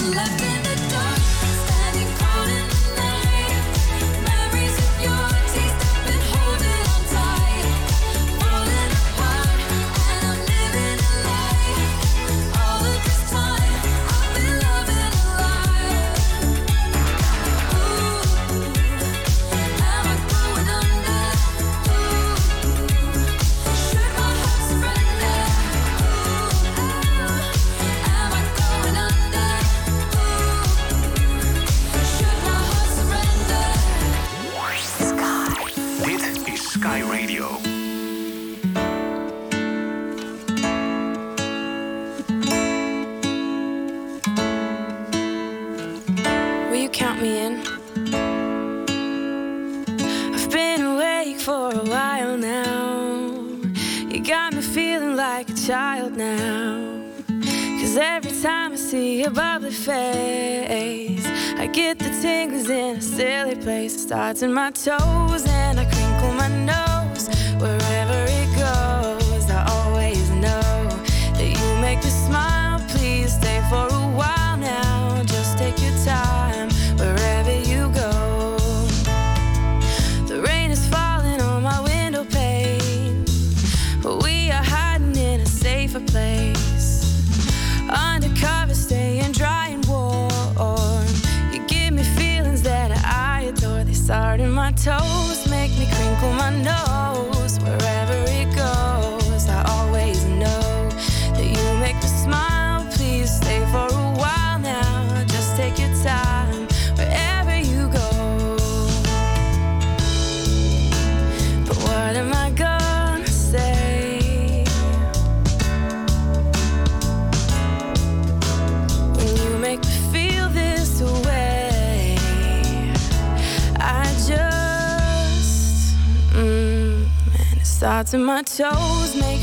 love it. starts in my toes and I to my toes, make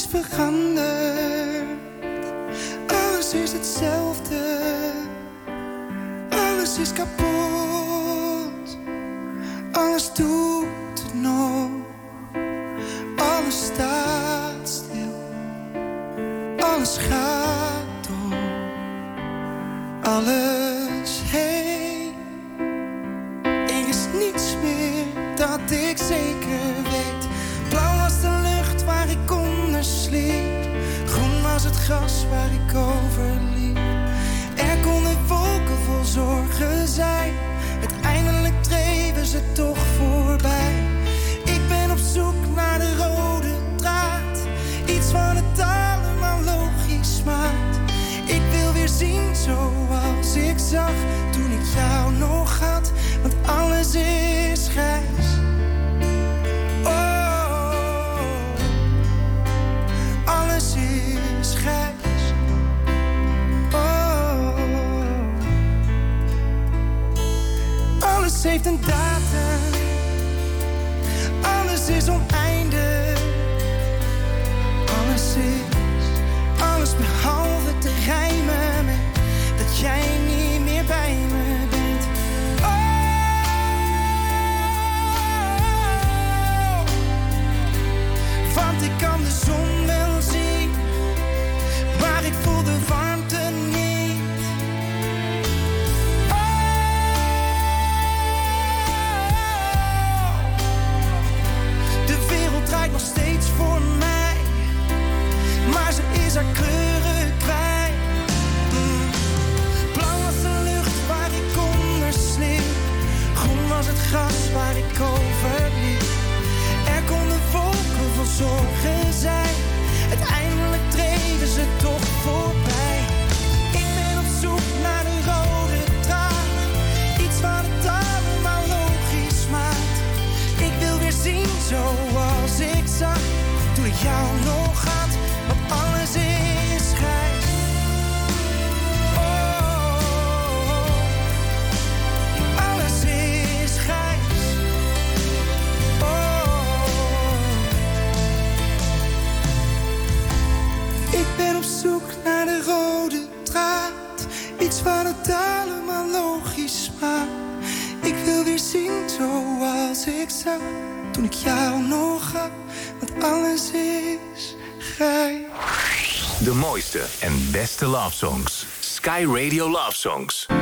is veranderd. Radio Love Songs.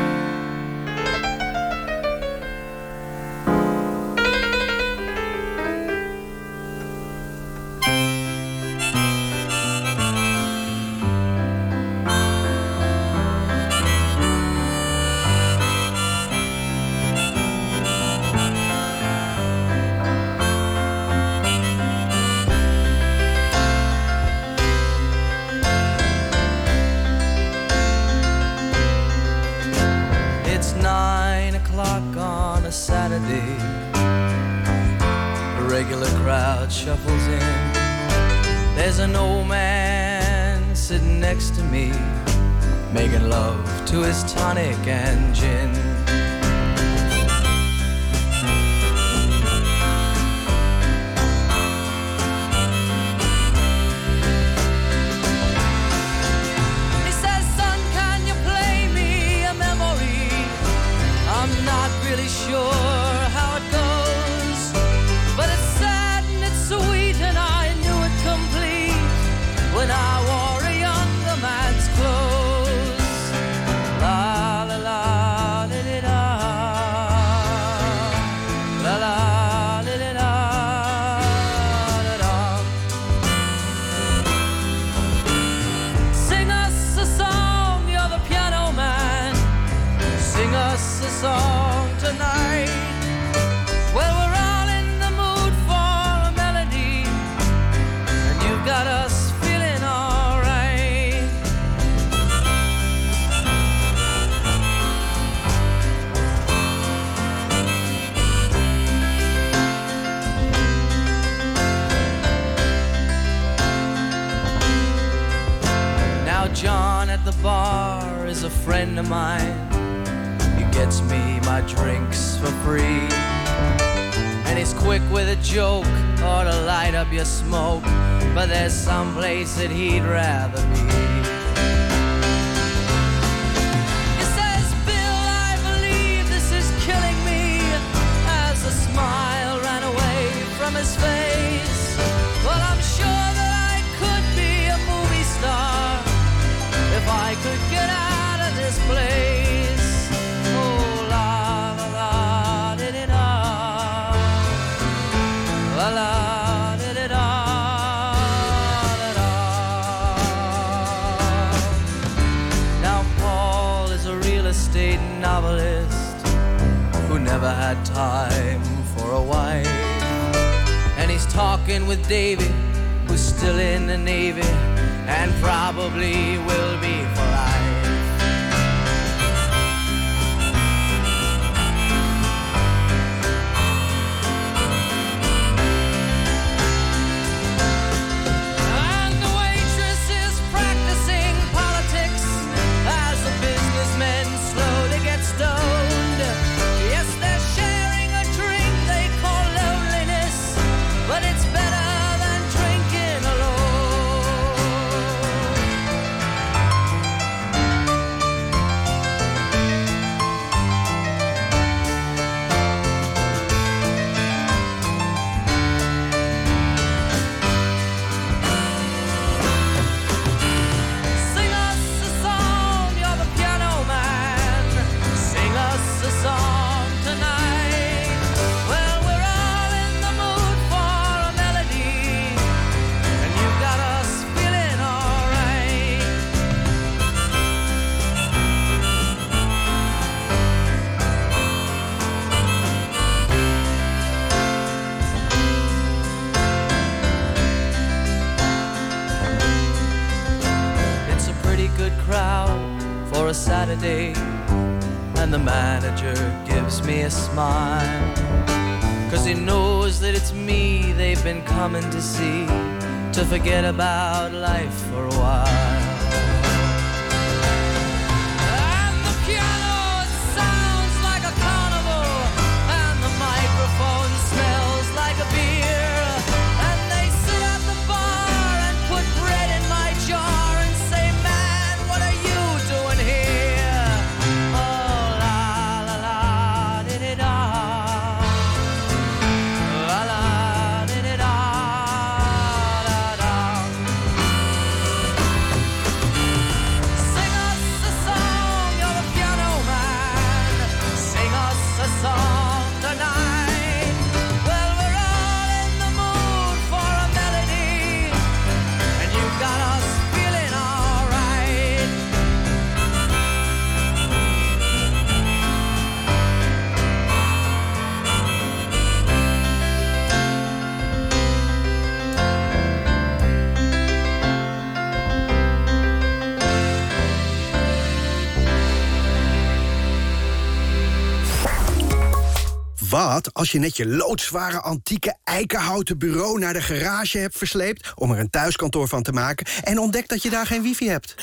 Als je net je loodzware antieke eikenhouten bureau naar de garage hebt versleept om er een thuiskantoor van te maken en ontdekt dat je daar geen wifi hebt?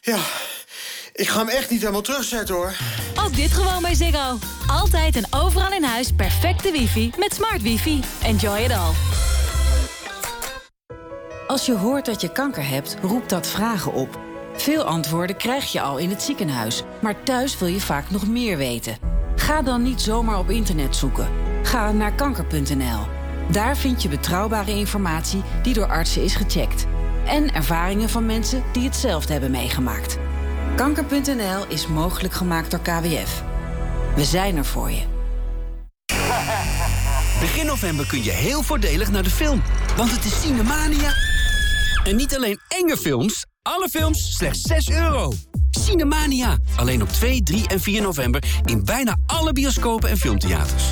Ja, ik ga hem echt niet helemaal terugzetten hoor. Ook dit gewoon bij Ziggo. Altijd en overal in huis perfecte wifi met smart wifi. Enjoy it all. Als je hoort dat je kanker hebt, roept dat vragen op. Veel antwoorden krijg je al in het ziekenhuis, maar thuis wil je vaak nog meer weten. Ga dan niet zomaar op internet zoeken. Ga naar kanker.nl. Daar vind je betrouwbare informatie die door artsen is gecheckt. En ervaringen van mensen die hetzelfde hebben meegemaakt. Kanker.nl is mogelijk gemaakt door KWF. We zijn er voor je. Begin november kun je heel voordelig naar de film. Want het is Cinemania. En niet alleen enge films, alle films slechts 6 euro. Cinemania. Alleen op 2, 3 en 4 november in bijna alle bioscopen en filmtheaters.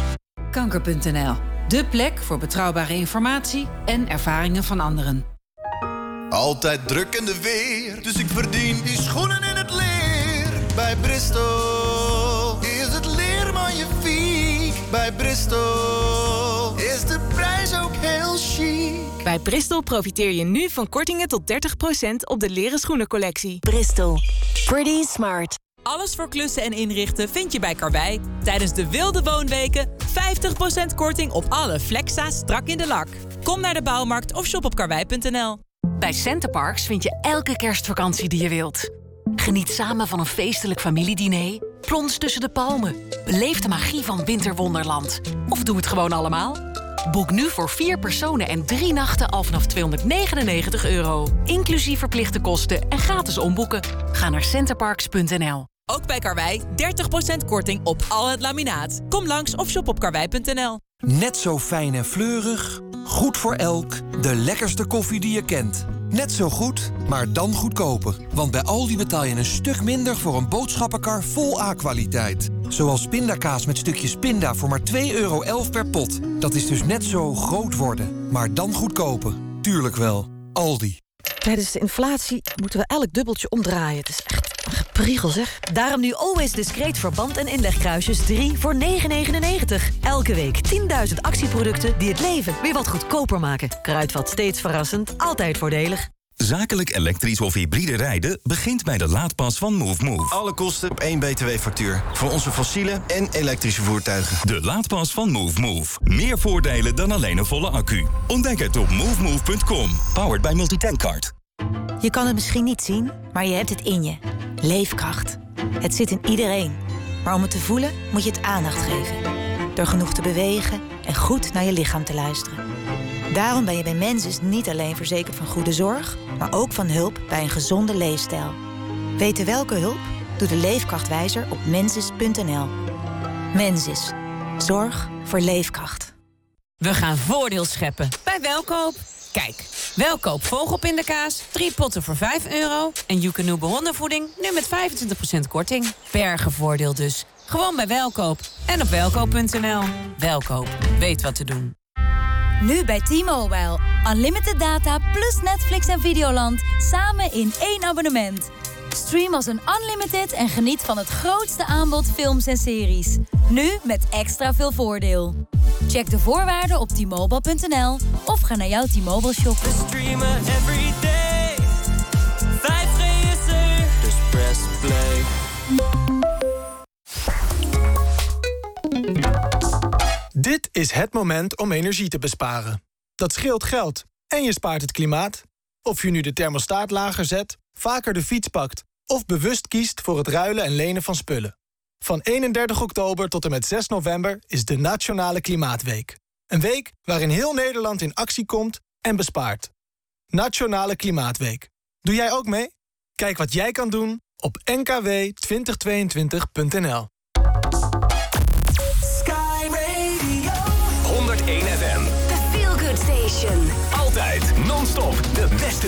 Kanker.nl. De plek voor betrouwbare informatie en ervaringen van anderen. Altijd druk in de weer, dus ik verdien die schoenen in het leer. Bij Bristol is het leer magnifiek. Bij Bristol Bij Bristol profiteer je nu van kortingen tot 30% op de leren schoenencollectie. Bristol. Pretty smart. Alles voor klussen en inrichten vind je bij Karwei. Tijdens de wilde woonweken 50% korting op alle Flexa strak in de lak. Kom naar de bouwmarkt of shop op karwei.nl. Bij Centerparks vind je elke kerstvakantie die je wilt. Geniet samen van een feestelijk familiediner. Plons tussen de palmen. Beleef de magie van Winterwonderland. Of doe het gewoon allemaal. Boek nu voor vier personen en drie nachten al vanaf 299 euro. Inclusief verplichte kosten en gratis omboeken. Ga naar centerparks.nl. Ook bij Karwei 30% korting op al het laminaat. Kom langs of shop op karwei.nl. Net zo fijn en fleurig. Goed voor elk. De lekkerste koffie die je kent. Net zo goed, maar dan goedkoper. Want bij Aldi betaal je een stuk minder voor een boodschappenkar vol A-kwaliteit. Zoals pindakaas met stukjes pinda voor maar 2,11 euro per pot. Dat is dus net zo groot worden, maar dan goedkoper. Tuurlijk wel. Aldi. Tijdens de inflatie moeten we elk dubbeltje omdraaien. Het is echt een gepriegel, zeg. Daarom nu Always Discreet verband en inlegkruisjes 3 voor 9,99. Elke week 10.000 actieproducten die het leven weer wat goedkoper maken. Kruidvat steeds verrassend, altijd voordelig. Zakelijk elektrisch of hybride rijden begint bij de laadpas van Move Move. Alle kosten op één btw-factuur. Voor onze fossiele en elektrische voertuigen. De laadpas van Move Move. Meer voordelen dan alleen een volle accu. Ontdek het op movemove.com. Powered by Multitankcard. Je kan het misschien niet zien, maar je hebt het in je. Leefkracht. Het zit in iedereen. Maar om het te voelen moet je het aandacht geven. Door genoeg te bewegen en goed naar je lichaam te luisteren. Daarom ben je bij Mensis niet alleen verzekerd van goede zorg, maar ook van hulp bij een gezonde leefstijl. Weten welke hulp? Doe de leefkrachtwijzer op mensis.nl. Mensis. Zorg voor leefkracht. We gaan voordeel scheppen bij Welkoop. Kijk, Welkoop vogelpindakaas, drie potten voor 5 euro. En Joekanoe hondenvoeding nu met 25% korting. Bergenvoordeel dus. Gewoon bij Welkoop. En op welkoop.nl. Welkoop, weet wat te doen. Nu bij T-Mobile. Unlimited data plus Netflix en Videoland. Samen in één abonnement. Stream als een unlimited en geniet van het grootste aanbod films en series. Nu met extra veel voordeel. Check de voorwaarden op t-mobile.nl of ga naar jouw T-Mobile shop. Streamen every day. 5G is er, dus press play. Dit is het moment om energie te besparen. Dat scheelt geld en je spaart het klimaat. Of je nu de thermostaat lager zet, vaker de fiets pakt... of bewust kiest voor het ruilen en lenen van spullen. Van 31 oktober tot en met 6 november is de Nationale Klimaatweek. Een week waarin heel Nederland in actie komt en bespaart. Nationale Klimaatweek. Doe jij ook mee? Kijk wat jij kan doen op nkw2022.nl.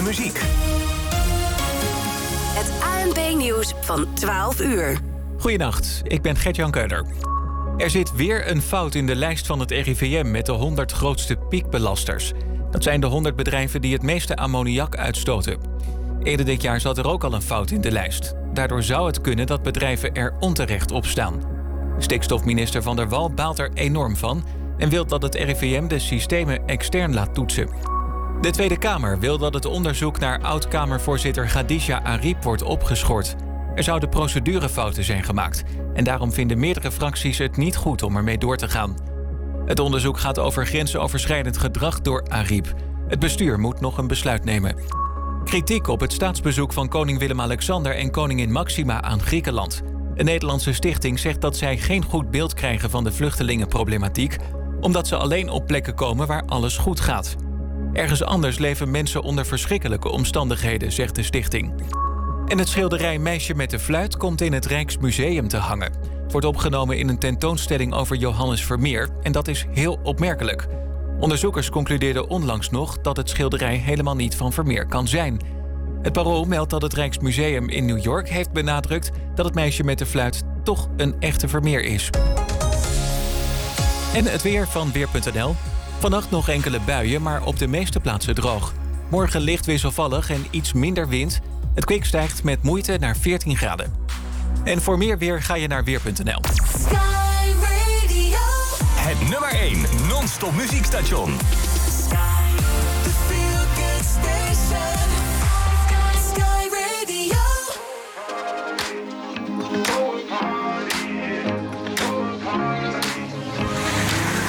muziek. Het ANP nieuws van 12 uur. Goedenacht, ik ben Gert-Jan Keuler. Er zit weer een fout in de lijst van het RIVM met de 100 grootste piekbelasters. Dat zijn de 100 bedrijven die het meeste ammoniak uitstoten. Eerder dit jaar zat er ook al een fout in de lijst. Daardoor zou het kunnen dat bedrijven er onterecht op staan. Stikstofminister Van der Wal baalt er enorm van en wil dat het RIVM de systemen extern laat toetsen. De Tweede Kamer wil dat het onderzoek naar oud-Kamervoorzitter Khadija Ariep wordt opgeschort. Er zouden procedurefouten zijn gemaakt en daarom vinden meerdere fracties het niet goed om ermee door te gaan. Het onderzoek gaat over grensoverschrijdend gedrag door Ariep. Het bestuur moet nog een besluit nemen. Kritiek op het staatsbezoek van koning Willem-Alexander en koningin Maxima aan Griekenland. Een Nederlandse stichting zegt dat zij geen goed beeld krijgen van de vluchtelingenproblematiek, omdat ze alleen op plekken komen waar alles goed gaat. Ergens anders leven mensen onder verschrikkelijke omstandigheden, zegt de stichting. En het schilderij Meisje met de Fluit komt in het Rijksmuseum te hangen. Wordt opgenomen in een tentoonstelling over Johannes Vermeer en dat is heel opmerkelijk. Onderzoekers concludeerden onlangs nog dat het schilderij helemaal niet van Vermeer kan zijn. Het Parool meldt dat het Rijksmuseum in New York heeft benadrukt dat het meisje met de fluit toch een echte Vermeer is. En het weer van Weer.nl. Vannacht nog enkele buien, maar op de meeste plaatsen droog. Morgen licht wisselvallig en iets minder wind. Het kwik stijgt met moeite naar 14 graden. En voor meer weer ga je naar Weer.nl. Het nummer 1 non-stop muziekstation.